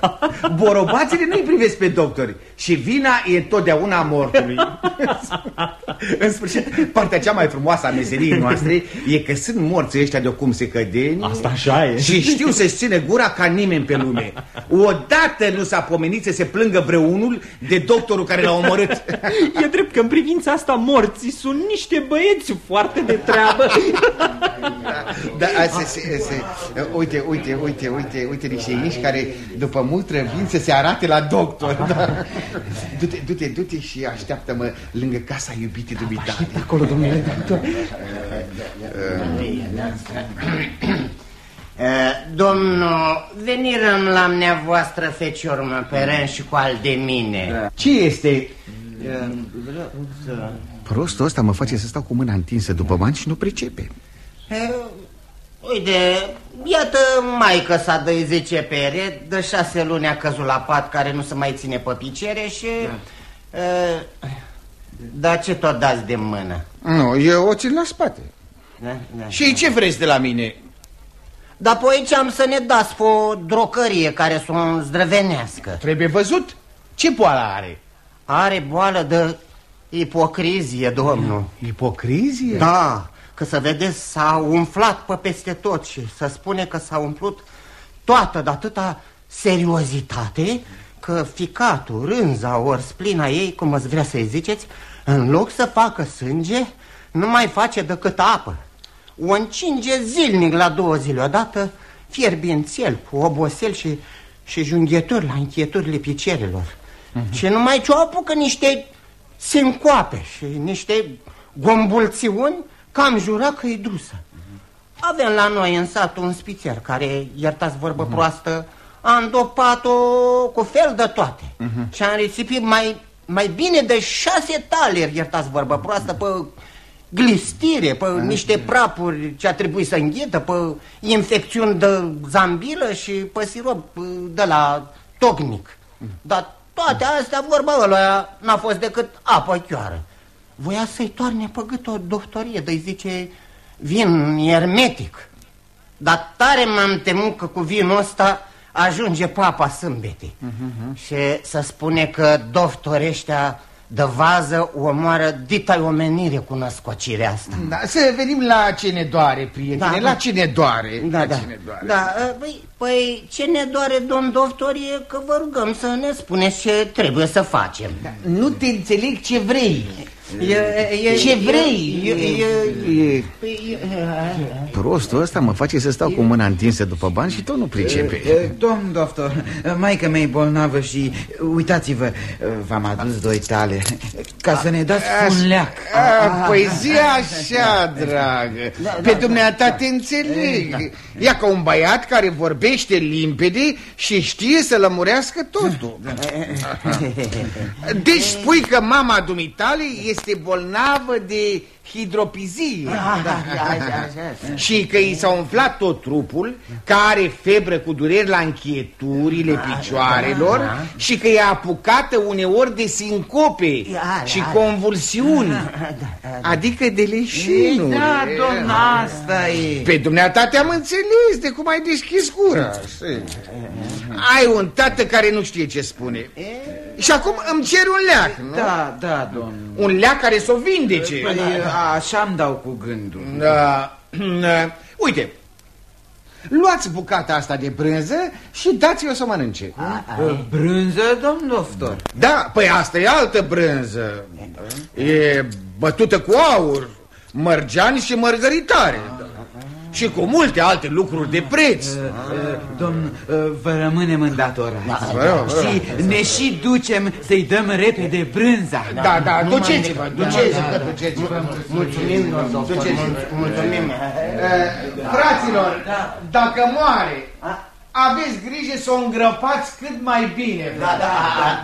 [laughs] Borobațele nu-i privesc pe doctori și vina e totdeauna a mortului. [laughs] În sfârșit, partea cea mai frumoasă a meseriei noastre e că sunt morți ăștia de cum se cădeni Asta așa e. și știu să-și ține gura ca nimeni pe lume. Odată nu s-a pomenit să se plângă vreunul de doctorul care l-a omorât. E drept că în privința asta morții sunt niște băieți foarte de treabă. Da, se, se, se, uite, uite, uite, uite, uite niște ieși care după mutră vin să se arate la doctor. Da. Du-te, du-te, du-te și așteaptă-mă lângă casa iubitei dumitale. Acolo, domnule doctor. Eh, Domnul, venirăm la mneavoastră fecior mă peren și cu al de mine. Ce este? Eh, vreau să- Prostul ăsta mă face să stau cu mâna întinsă după bani și nu pricepe. Eh, Uite, iată maică s-a de 10 pere, de 6 luni a căzut la pat care nu se mai ține pe picere și... Da. Dar ce tot dați de mână? Nu, eu o țin la spate. Da? Da. Și ce vreți de la mine? Dar apoi ce am să ne dați pe o drocărie care să o zdrăvenească? Trebuie văzut ce boală are. Are boală de ipocrizie, domnul. Ipocrizie? Da, că să vedeți, s-a umflat pe peste tot și să spune că s-a umplut toată de atâta seriozitate că ficatul, rânza, ori splina ei, cum ați vrea să-i ziceți, în loc să facă sânge, nu mai face decât apă. O încinge zilnic la două zile odată, fierbințel, cu obosel și, și junghieturi la încheieturile picioarelor. Și numai ce o apucă niște sincoape și niște gombulțiuni, că am jurat că e drusă. Avem la noi în sat un spițer care, iertați vorbă proastă, a îndopat-o cu fel de toate. Și a risipit mai, mai bine de șase taleri, iertați vorbă proastă, pe glistire, pe niște prapuri ce a trebuit să înghetă, pe infecțiuni de zambilă și pe sirop de la tocnic. Dar toate astea, vorba ăla, n-a fost decât apă chioară. Voia să-i toarne pe gât o doctorie, de zice vin ermetic. Dar tare m-am temut că cu vinul ăsta ajunge papa sâmbete. Mhm, Și să spune că doctorii ăștia de vază omoară dita omenire cu născocirea asta. Da, să venim la ce ne doare, prietene, Da, la da. ce ne doare. Da, la da, ce ne doare. da, păi, păi ce ne doare, domn doctor, e că vă rugăm să ne spuneți ce trebuie să facem. Nu te înțeleg ce vrei. E, e, Ce vrei? E, e, E, Păi, prostul ăsta mă face să stau cu mâna întinsă după bani și tot nu pricepe. E, Domn doctor, maica mea e bolnavă și uitați-vă, v-am adus doi tale ca să ne dați un leac. A, păi zi așa, dragă. Pe dumneata te înțeleg. Ia ca un băiat care vorbește limpede și știe să lămurească totul. Deci spui că mama dumitale este bolnavă de hidropizie. Și că i s-a umflat tot trupul, că are febră cu dureri la închieturile picioarelor și că e apucată uneori de sincope și convulsiuni, adică de leșinuri. Da, domn, asta e. Pe dumneata te-am înțeles de cum ai deschis gura. Ai un tată care nu știe ce spune. Și acum îmi cer un leac, nu? Da, da, domn. Un leac care să o vindece. Păi, așa-mi dau cu gândul. Da. [clears throat] Uite, luați bucata asta de brânză și dați-o să mănânce. Brânză, domn doctor? Da, păi asta e altă brânză. E bătută cu aur, mărgeani și mărgăritare. Și cu multe alte lucruri de preț. Domn, vă rămânem îndatorați. Vă rog, vă rog. Și ne și ducem să-i dăm repede brânza. Da, da, duceți-vă, duceți-vă, duceți-vă. Mulțumim, domn doctor, mulțumim. Fraților, dacă moare, aveți grijă să o îngrăpați cât mai bine. Da, da,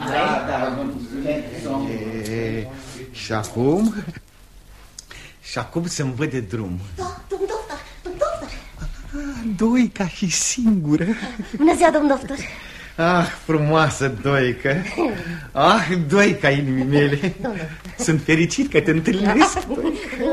da, da, da. E, Și acum... Și acum să-mi văd de drum. Da, domn doctor, domn doctor. Doi ca și singură. Bună ziua, domn doctor. Ah, frumoasă Doică. Ah, Doica inimii mele. Sunt fericit că te întâlnesc.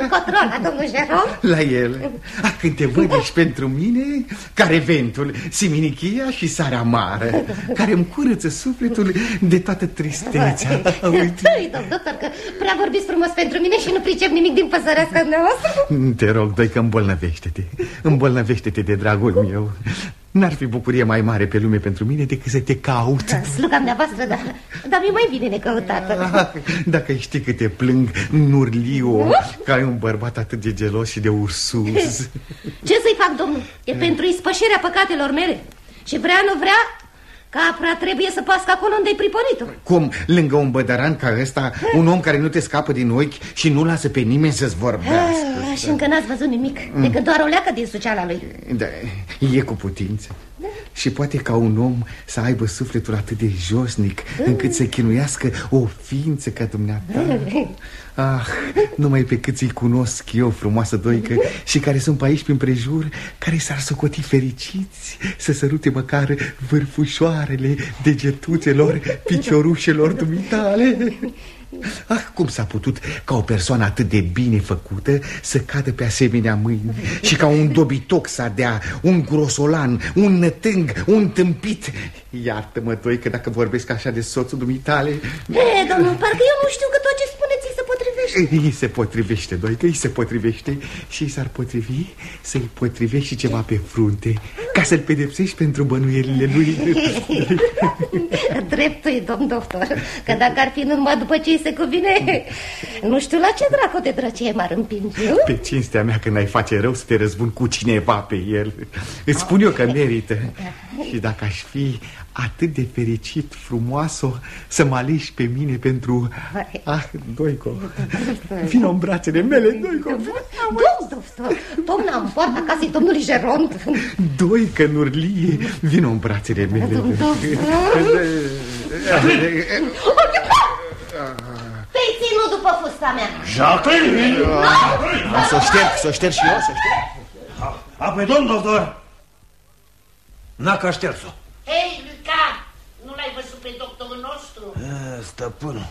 Încotro la domnul Jeron. la el. Ah, Când te văd ești pentru mine Care ventul, siminichia și sarea amară Care îmi curăță sufletul de toată tristețea. Uite, Ui, domn doctor, că prea vorbiți frumos pentru mine și nu pricep nimic din păsărească dumneavoastră. te rog, Doică, îmbolnăvește-te. Îmbolnăvește-te de dragul meu N-ar fi bucurie mai mare pe lume pentru mine decât să te caut Da, Sluga dumneavoastră, da. Dar mi-e mai bine necăutată. Ah, [laughs] Dacă știi cât te plâng, Nurlio, că ai un bărbat atât de gelos și de ursus. [laughs] Ce să-i fac, domnul? E pentru ispășirea păcatelor mele. Și vrea, nu vrea, capra trebuie să pască acolo unde-i priponit Cum, lângă un bădăran ca ăsta, un om care nu te scapă din ochi și nu lasă pe nimeni să-ți vorbească. Ah, și încă n-ați văzut nimic, decât doar o leacă din suceala lui. Da, e cu putință. Și poate ca un om să aibă sufletul atât de josnic încât să chinuiască o ființă ca dumneata. Ah, numai pe cât îi cunosc eu, frumoasă doică, și care sunt pe aici prin prejur, care s-ar socoti fericiți să sărute măcar vârfușoarele degetuțelor, piciorușelor dumitale. Ah, cum s-a putut ca o persoană atât de bine făcută să cadă pe asemenea mâini și ca un dobitoc să dea, un grosolan, un nătâng, un tâmpit. Iartă-mă, doi, că dacă vorbesc așa de soțul dumitale... E, domnul, parcă eu nu știu că tot ce spuneți îi se potrivește. Îi se potrivește, doi, că îi se potrivește și îi s-ar potrivi să-i potrivești și ceva pe frunte ca să-l pedepsești pentru bănuielile lui. [laughs] Dreptul e, domn doctor, că dacă ar fi numai după ce îi se cuvine, nu știu la ce dracu de drăcie m-ar împinge. nu? Pe cinstea mea când ai face rău să te răzbun cu cineva pe el Îți spun eu că merită Și dacă aș fi atât de fericit, frumoasă Să mă alegi pe mine pentru... Ah, Doico Vino în brațele mele, Doico Domn doctor, domnul în poarta casei domnului Geront. Doică, Nurlie Vino în brațele mele Domn Te-ai ținut după fusta mea. Jacqueline! Să o șterg, să o șterg și eu, să o șterg A, pe domn doctor! N-a ca șters-o. Hei, Luca, nu l-ai văzut pe doctorul nostru? E, Stăpânul,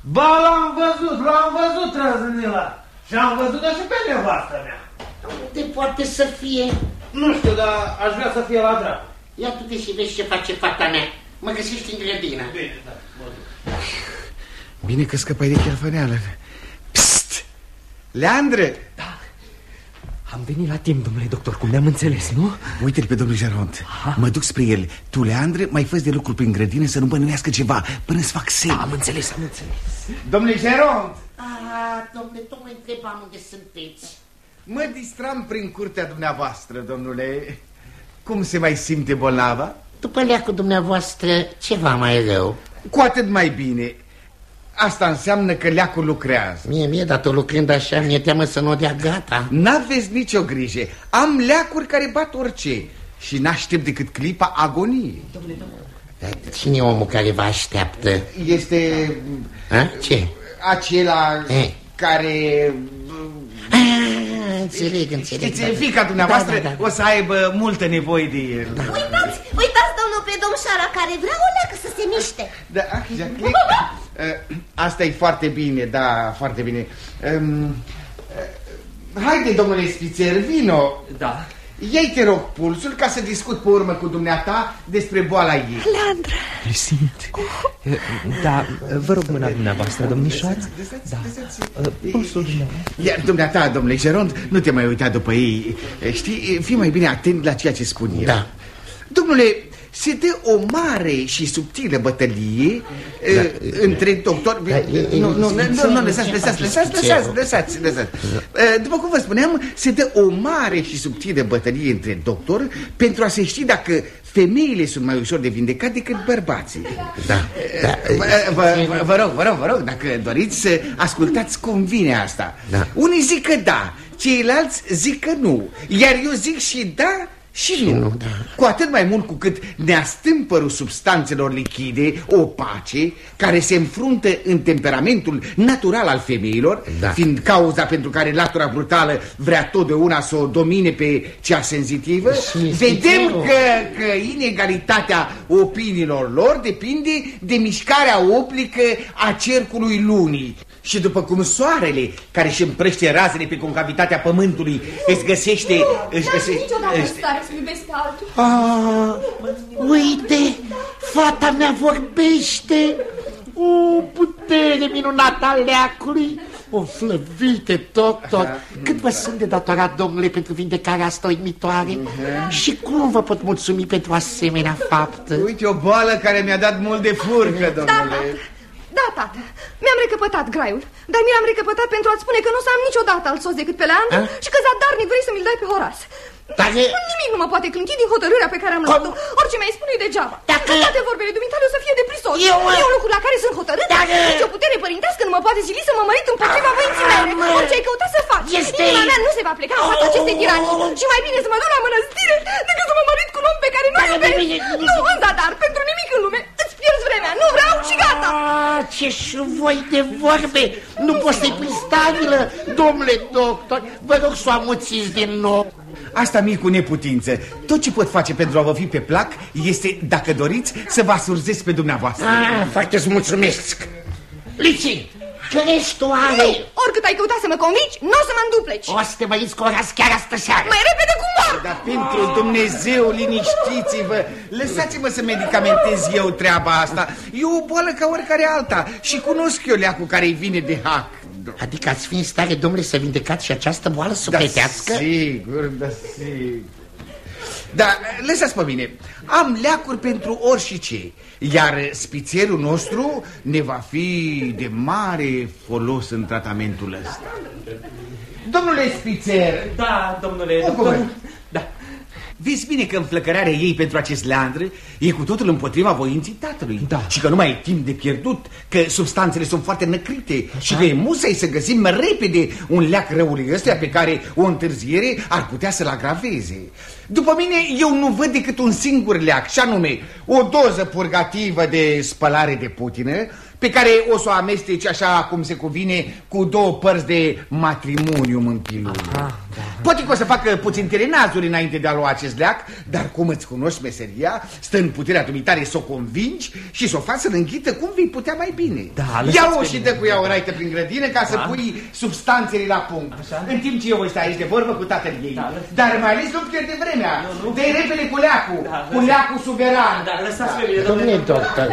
Ba, l-am văzut, l-am văzut, Trăzânila. Și am văzut-o și pe nevastă mea. Unde poate să fie? Nu știu, dar aș vrea să fie la dracu. Ia tu te și vezi ce face fata mea. Mă găsești în grădină. Bine, da, mă duc. Bine că scăpai de chelfăneală. Psst! Leandre! Am venit la timp, domnule doctor, cum ne-am înțeles, nu? Uite-l pe domnul Geront. Mă duc spre el. Tu, Leandre, mai fă de lucru prin grădină să nu bănuiască ceva, până îți fac semn. Da, am înțeles, am înțeles. Domnule Geront! Ah, domnule, tocmai întrebam unde sunteți. Mă distram prin curtea dumneavoastră, domnule. Cum se mai simte bolnava? După leacul dumneavoastră, ceva mai rău. Cu atât mai bine. Asta înseamnă că leacul lucrează. Mie, mie, dar tot lucrând așa, mi-e teamă să nu o dea gata. N-aveți nicio grijă. Am leacuri care bat orice. Și n-aștept decât clipa agoniei. Dar Cine e omul care vă așteaptă? Este A? Ce? acela Eh. care... Ah, înțeleg, înțeleg. Știți, fica dumneavoastră Da, da, da. o să aibă multă nevoie de el. Uitați, uitați, domnul predomșara, care vrea o leacă să se miște. Da, ah, Jacqueline, [laughs] uh, asta e foarte bine, da, foarte bine. Um, uh, haide, domnule Spițer, vino. Da. Ei te rog pulsul ca să discut pe urmă cu dumneata despre boala ei. Leandra, Presimt. Da, vă rog mâna dumneavoastră, domnișoară. Da. Pulsul dumneavoastră. Iar dumneata, domnule Gerond, nu te mai uita după ei. Știi, fii mai bine atent la ceea ce spun eu. Da. Domnule, se dă o mare și subtilă bătălie Da. uh, între doctor... Da, e- e- Nu, nu, nu, ce- nu, nu, ce- lăsați, ce lăsați, faceți? lăsați, Ce- lăsați, lăsați, lăsați. Uh, După cum vă spuneam, se dă o mare și subtilă bătălie între doctor pentru a se ști dacă femeile sunt mai ușor de vindecat decât bărbații. Da, da. Vă, vă, vă, vă rog, vă rog, vă rog, dacă doriți să ascultați, convine asta. Da. Unii zic că da, ceilalți zic că nu. Iar eu zic și da și, nu. nu, da. Cu atât mai mult cu cât ne astâmpărul substanțelor lichide, opace, care se înfruntă în temperamentul natural al femeilor, Da. fiind cauza pentru care latura brutală vrea totdeauna să o domine pe cea senzitivă, Și vedem spițerul. că, că inegalitatea opiniilor lor depinde de mișcarea oblică a cercului lunii. Și după cum soarele, care își împrăște razele pe concavitatea pământului, îți găsește... își N-am găsește niciodată în își- stare să iubesc pe altul. Ah, uite, fata mea vorbește. O putere minunată a leacului. O flăvite, doctor. Cât vă sunt de datorat, domnule, pentru vindecarea asta uimitoare? Și cum vă pot mulțumi pentru asemenea faptă? Uite, o boală care mi-a dat mult de furcă, domnule. Da, tată, mi-am recăpătat graiul, dar mi l-am recăpătat pentru a-ți spune că nu o să am niciodată alt soț decât pe Leandru A? și că zadarnic vrei să mi-l dai pe Horas. Dar e- Nimic nu mă poate clinti din hotărârea pe care am luat-o. Orice mi-ai spune e degeaba. Dacă- Că toate vorbele dumitale o să fie de prisos. Eu- E un lucru la care sunt hotărât. Dacă- Nici o putere părintească nu mă poate sili să mă mărit împotriva voinții mele. mă. Orice ai căutat să faci. Este- Inima mea nu se va pleca în fața acestei tiranii. Și mai bine să mă duc la mănăstire decât să mă mărit cu un om pe care nu Dacă- iubesc. Nu, în zadar, pentru nimic în lume. Îți pierzi vremea. Nu vreau și gata. Ah, ce șuvoi de vorbe! Nu poți să-i pui stabilă, domnule doctor. Vă rog să o amuțiți din nou. Asta mi cu neputință. Tot ce pot face pentru a vă fi pe plac este, dacă doriți, să vă asurzesc pe dumneavoastră. Ah, foarte îți mulțumesc. Lici, crești are. Nu, oricât ai căutat să mă convingi, nu o să mă îndupleci. O să te măriți cu Horas chiar astă seară. Mai repede cum mor! Dar pentru Dumnezeu, liniștiți-vă Lăsați-mă să medicamentez eu treaba asta E o boală ca oricare alta Și cunosc eu leacul care îi vine de hac Adică ați fi în stare, domnule, să vindecați și această boală sufletească? Da, sigur, da, sigur Da, lăsați pe mine Am leacuri pentru orice Iar spițierul nostru ne va fi de mare folos în tratamentul ăsta Domnule spițer Da, domnule O doctor. cuvânt. Da. Vezi bine că înflăcărarea ei pentru acest leandră e cu totul împotriva voinții tatălui Da. Și că nu mai e timp de pierdut, că substanțele sunt foarte năcrite Și că e musai să găsim repede un leac răului ăsta pe care o întârziere ar putea să-l agraveze După mine, eu nu văd decât un singur leac, și anume o doză purgativă de spălare de putină pe care o să o amesteci așa cum se cuvine cu două părți de matrimonium în pilulă. Da. Poate că o să facă puțin terenazuri înainte de a lua acest leac, dar cum îți cunoști meseria, stă în puterea dumitare să o convingi și să o faci să înghită cum vei putea mai bine. Da, Ia-o și dă cu ea o raită prin grădină ca da. să pui substanțele la punct. Așa? În timp ce eu voi sta aici de vorbă cu tatăl ei. Da, dar mai ales nu pierde vremea. Nu, nu. Dă repede cu leacul, da, cu leacul suveran. Da, lăsați da. pe mine, domnule doctor.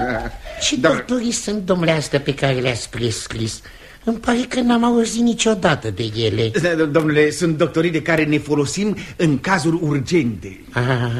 [laughs] Ce doctorii sunt, domnule, astea pe care le-ați prescris? Îmi pare că n-am auzit niciodată de ele. Domnule, sunt doctorii de care ne folosim în cazuri urgente. Aha.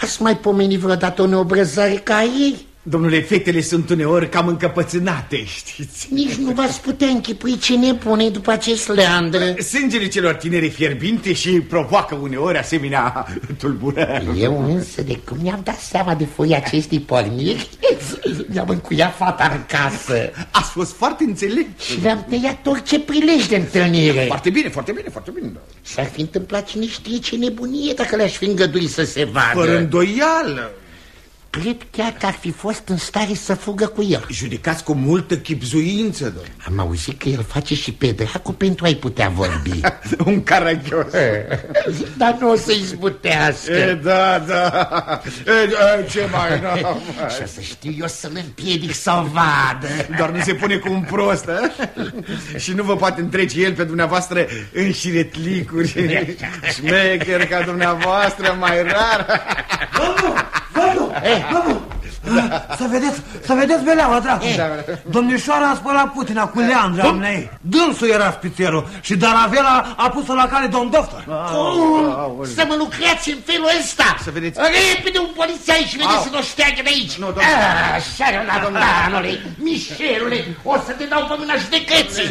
Ați mai pomenit vreodată o neobrăzare ca ei? Domnule, fetele sunt uneori cam încăpățânate, știți? Nici nu v-ați putea închipui ce ne pune după acest leandră. Sângele celor tineri fierbinte și provoacă uneori asemenea tulburări. Eu însă, de cum mi-am dat seama de foi acestei porniri, [laughs] mi-am încuiat fata în casă. Ați fost foarte înțelept. Și le-am tăiat orice prilej de întâlnire. Foarte bine, foarte bine, foarte bine. S-ar fi întâmplat cine știe ce nebunie dacă le-aș fi îngăduit să se vadă. Fără îndoială. Cred chiar că ar fi fost în stare să fugă cu el. Judecați cu multă chipzuință, domnule Am auzit că el face și pe dracu pentru a-i putea vorbi. [laughs] Un caragios. [laughs] Dar nu o să-i zbutească. E, Da, da. E, e, Ce mai [laughs] nu Și o să știu eu să-l împiedic să o vadă. Doar nu se pune cu un prost Și nu vă poate întrece el pe dumneavoastră în șiretlicuri. Șmecher ca dumneavoastră, mai rar. Domnul, domnul, domnul să vedeți, să vedeți beleaua, dracu. Domnișoara a spălat Putina cu Leandra amnei. Dânsul era spițerul și Daravela a pus-o la cale domn doctor. Cum? Să mă lucrați în felul ăsta? Să vedeți. Repede un poliția și vede să nu șteagă de aici. Nu, domnule. Așa, natanule, Mișelule, o să te dau pe mâna judecății.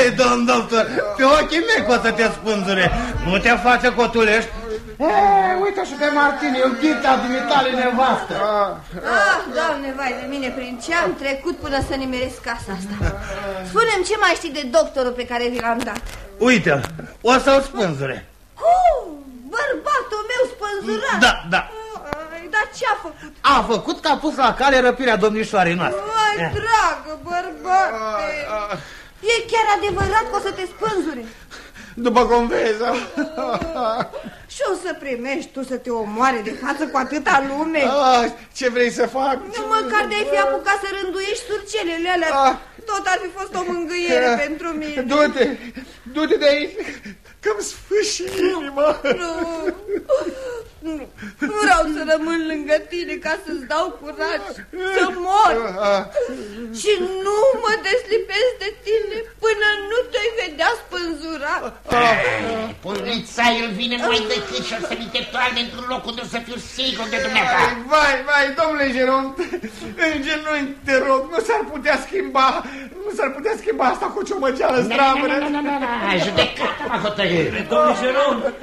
Ei, domn doctor, pe ochii mei o să te spânzure. Nu te face cotulești Ei, uite și pe Martini, iubita dumitale nevastă. Ah, doamne, vai de mine, prin ce am trecut până să nimeresc casa asta. Spune-mi ce mai știi de doctorul pe care vi l-am dat. Uite, o să-l spânzure. Cum? Bărbatul meu spânzurat? Da, da. Ai, dar ce-a făcut? A făcut că a pus la cale răpirea domnișoarei noastre. Mai dragă, bărbate. E chiar adevărat că o să te spânzure? După cum vezi. [laughs] Și o să primești tu să te omoare de față cu atâta lume? Ah, ce vrei să fac? Nu, măcar de-ai fi apucat să rânduiești surcelele alea. Ah. Tot ar fi fost o mângâiere ah. pentru mine. Du-te, du-te de aici, că-mi sfârși inima. Nu, nu, nu vreau să rămân lângă tine ca să-ți dau curaj să mor. Și nu mă deslipesc de tine până nu te-ai vedea spânzurat. Polițaiul vine mai decât și o să mi te toarne într-un loc unde o să fiu sigur de dumneavoastră. Vai, vai, domnule Geron, în genunchi te rog, nu s-ar putea schimba, nu s-ar putea schimba asta cu ciomăgeală zdravă. Nu, nu, nu, nu, nu, judecata m-a hotărât. Domnul Geron,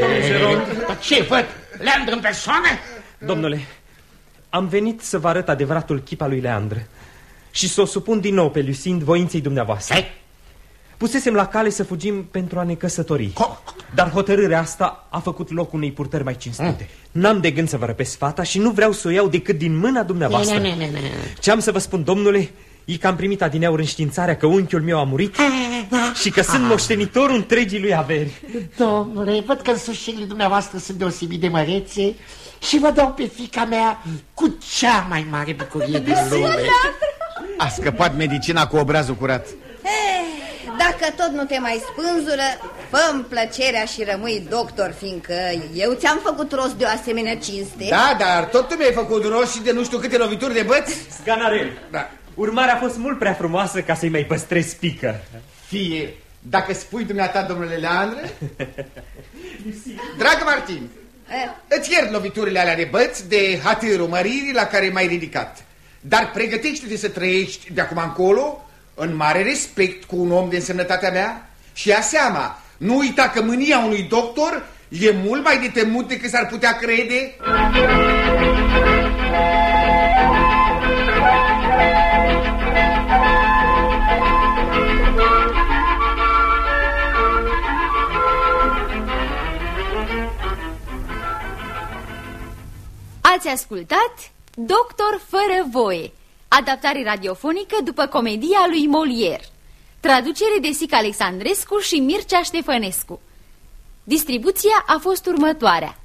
domnul Geron. Dar ce văd? Leandru în persoană? Domnule, am venit să vă arăt adevăratul chip al lui Leandru și să o supun din nou pe Lucind voinței dumneavoastră. Hai. Pusesem la cale să fugim pentru a ne căsători. Dar hotărârea asta a făcut loc unei purtări mai cinstite. Mm. N-am de gând să vă răpesc fata și nu vreau să o iau decât din mâna dumneavoastră. Ne, ne, ne, ne. Ce am să vă spun, domnule, e că am primit adineauri înștiințarea că unchiul meu a murit și că sunt moștenitorul întregii lui averi. Domnule, văd că însușirile dumneavoastră sunt deosebit de mărețe și vă dau pe fica mea cu cea mai mare bucurie din lume. A scăpat medicina cu obrazul curat. Eh, dacă tot nu te mai spânzură, fă plăcerea și rămâi doctor, fiindcă eu ți-am făcut rost de o asemenea cinste. Da, dar tot tu mi-ai făcut rost și de nu știu câte lovituri de băți. Sganarel, da. Urmarea a fost mult prea frumoasă ca să-i mai păstrez pică. Fie, dacă spui dumneata, domnule Leandre... Dragă Martin, Eh, îți iert loviturile alea de băți de hatârul măririi la care m-ai ridicat. Dar pregătește-te să trăiești de acum încolo în mare respect cu un om de însemnătatea mea și ia seama, nu uita că mânia unui doctor e mult mai de temut decât s-ar putea crede. Ați ascultat Doctor fără voie Adaptare radiofonică după comedia lui Molière. Traducere de Sic Alexandrescu și Mircea Ștefănescu. Distribuția a fost următoarea.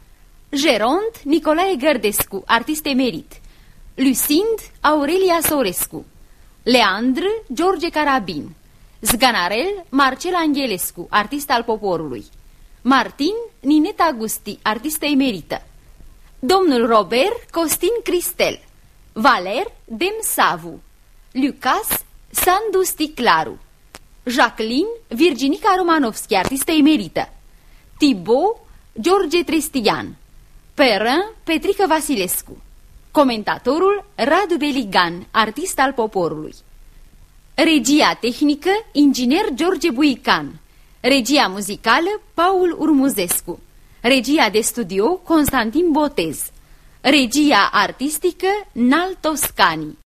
Geront Nicolae Gărdescu, artist emerit. Lucind Aurelia Sorescu. Leandr George Carabin. Zganarel Marcel Angelescu, artist al poporului. Martin Nineta Gusti, artistă emerită. Domnul Robert Costin Cristel. Valer Dem Savu. Lucas Sandu Sticlaru. Jacqueline Virginica Romanovski, artistă emerită. Thibaut George Tristian. Perrin Petrică Vasilescu. Comentatorul Radu Beligan, artist al poporului. Regia tehnică, inginer George Buican. Regia muzicală, Paul Urmuzescu. Regia de studio, Constantin Botez. Regia artistică, Nal Toscani.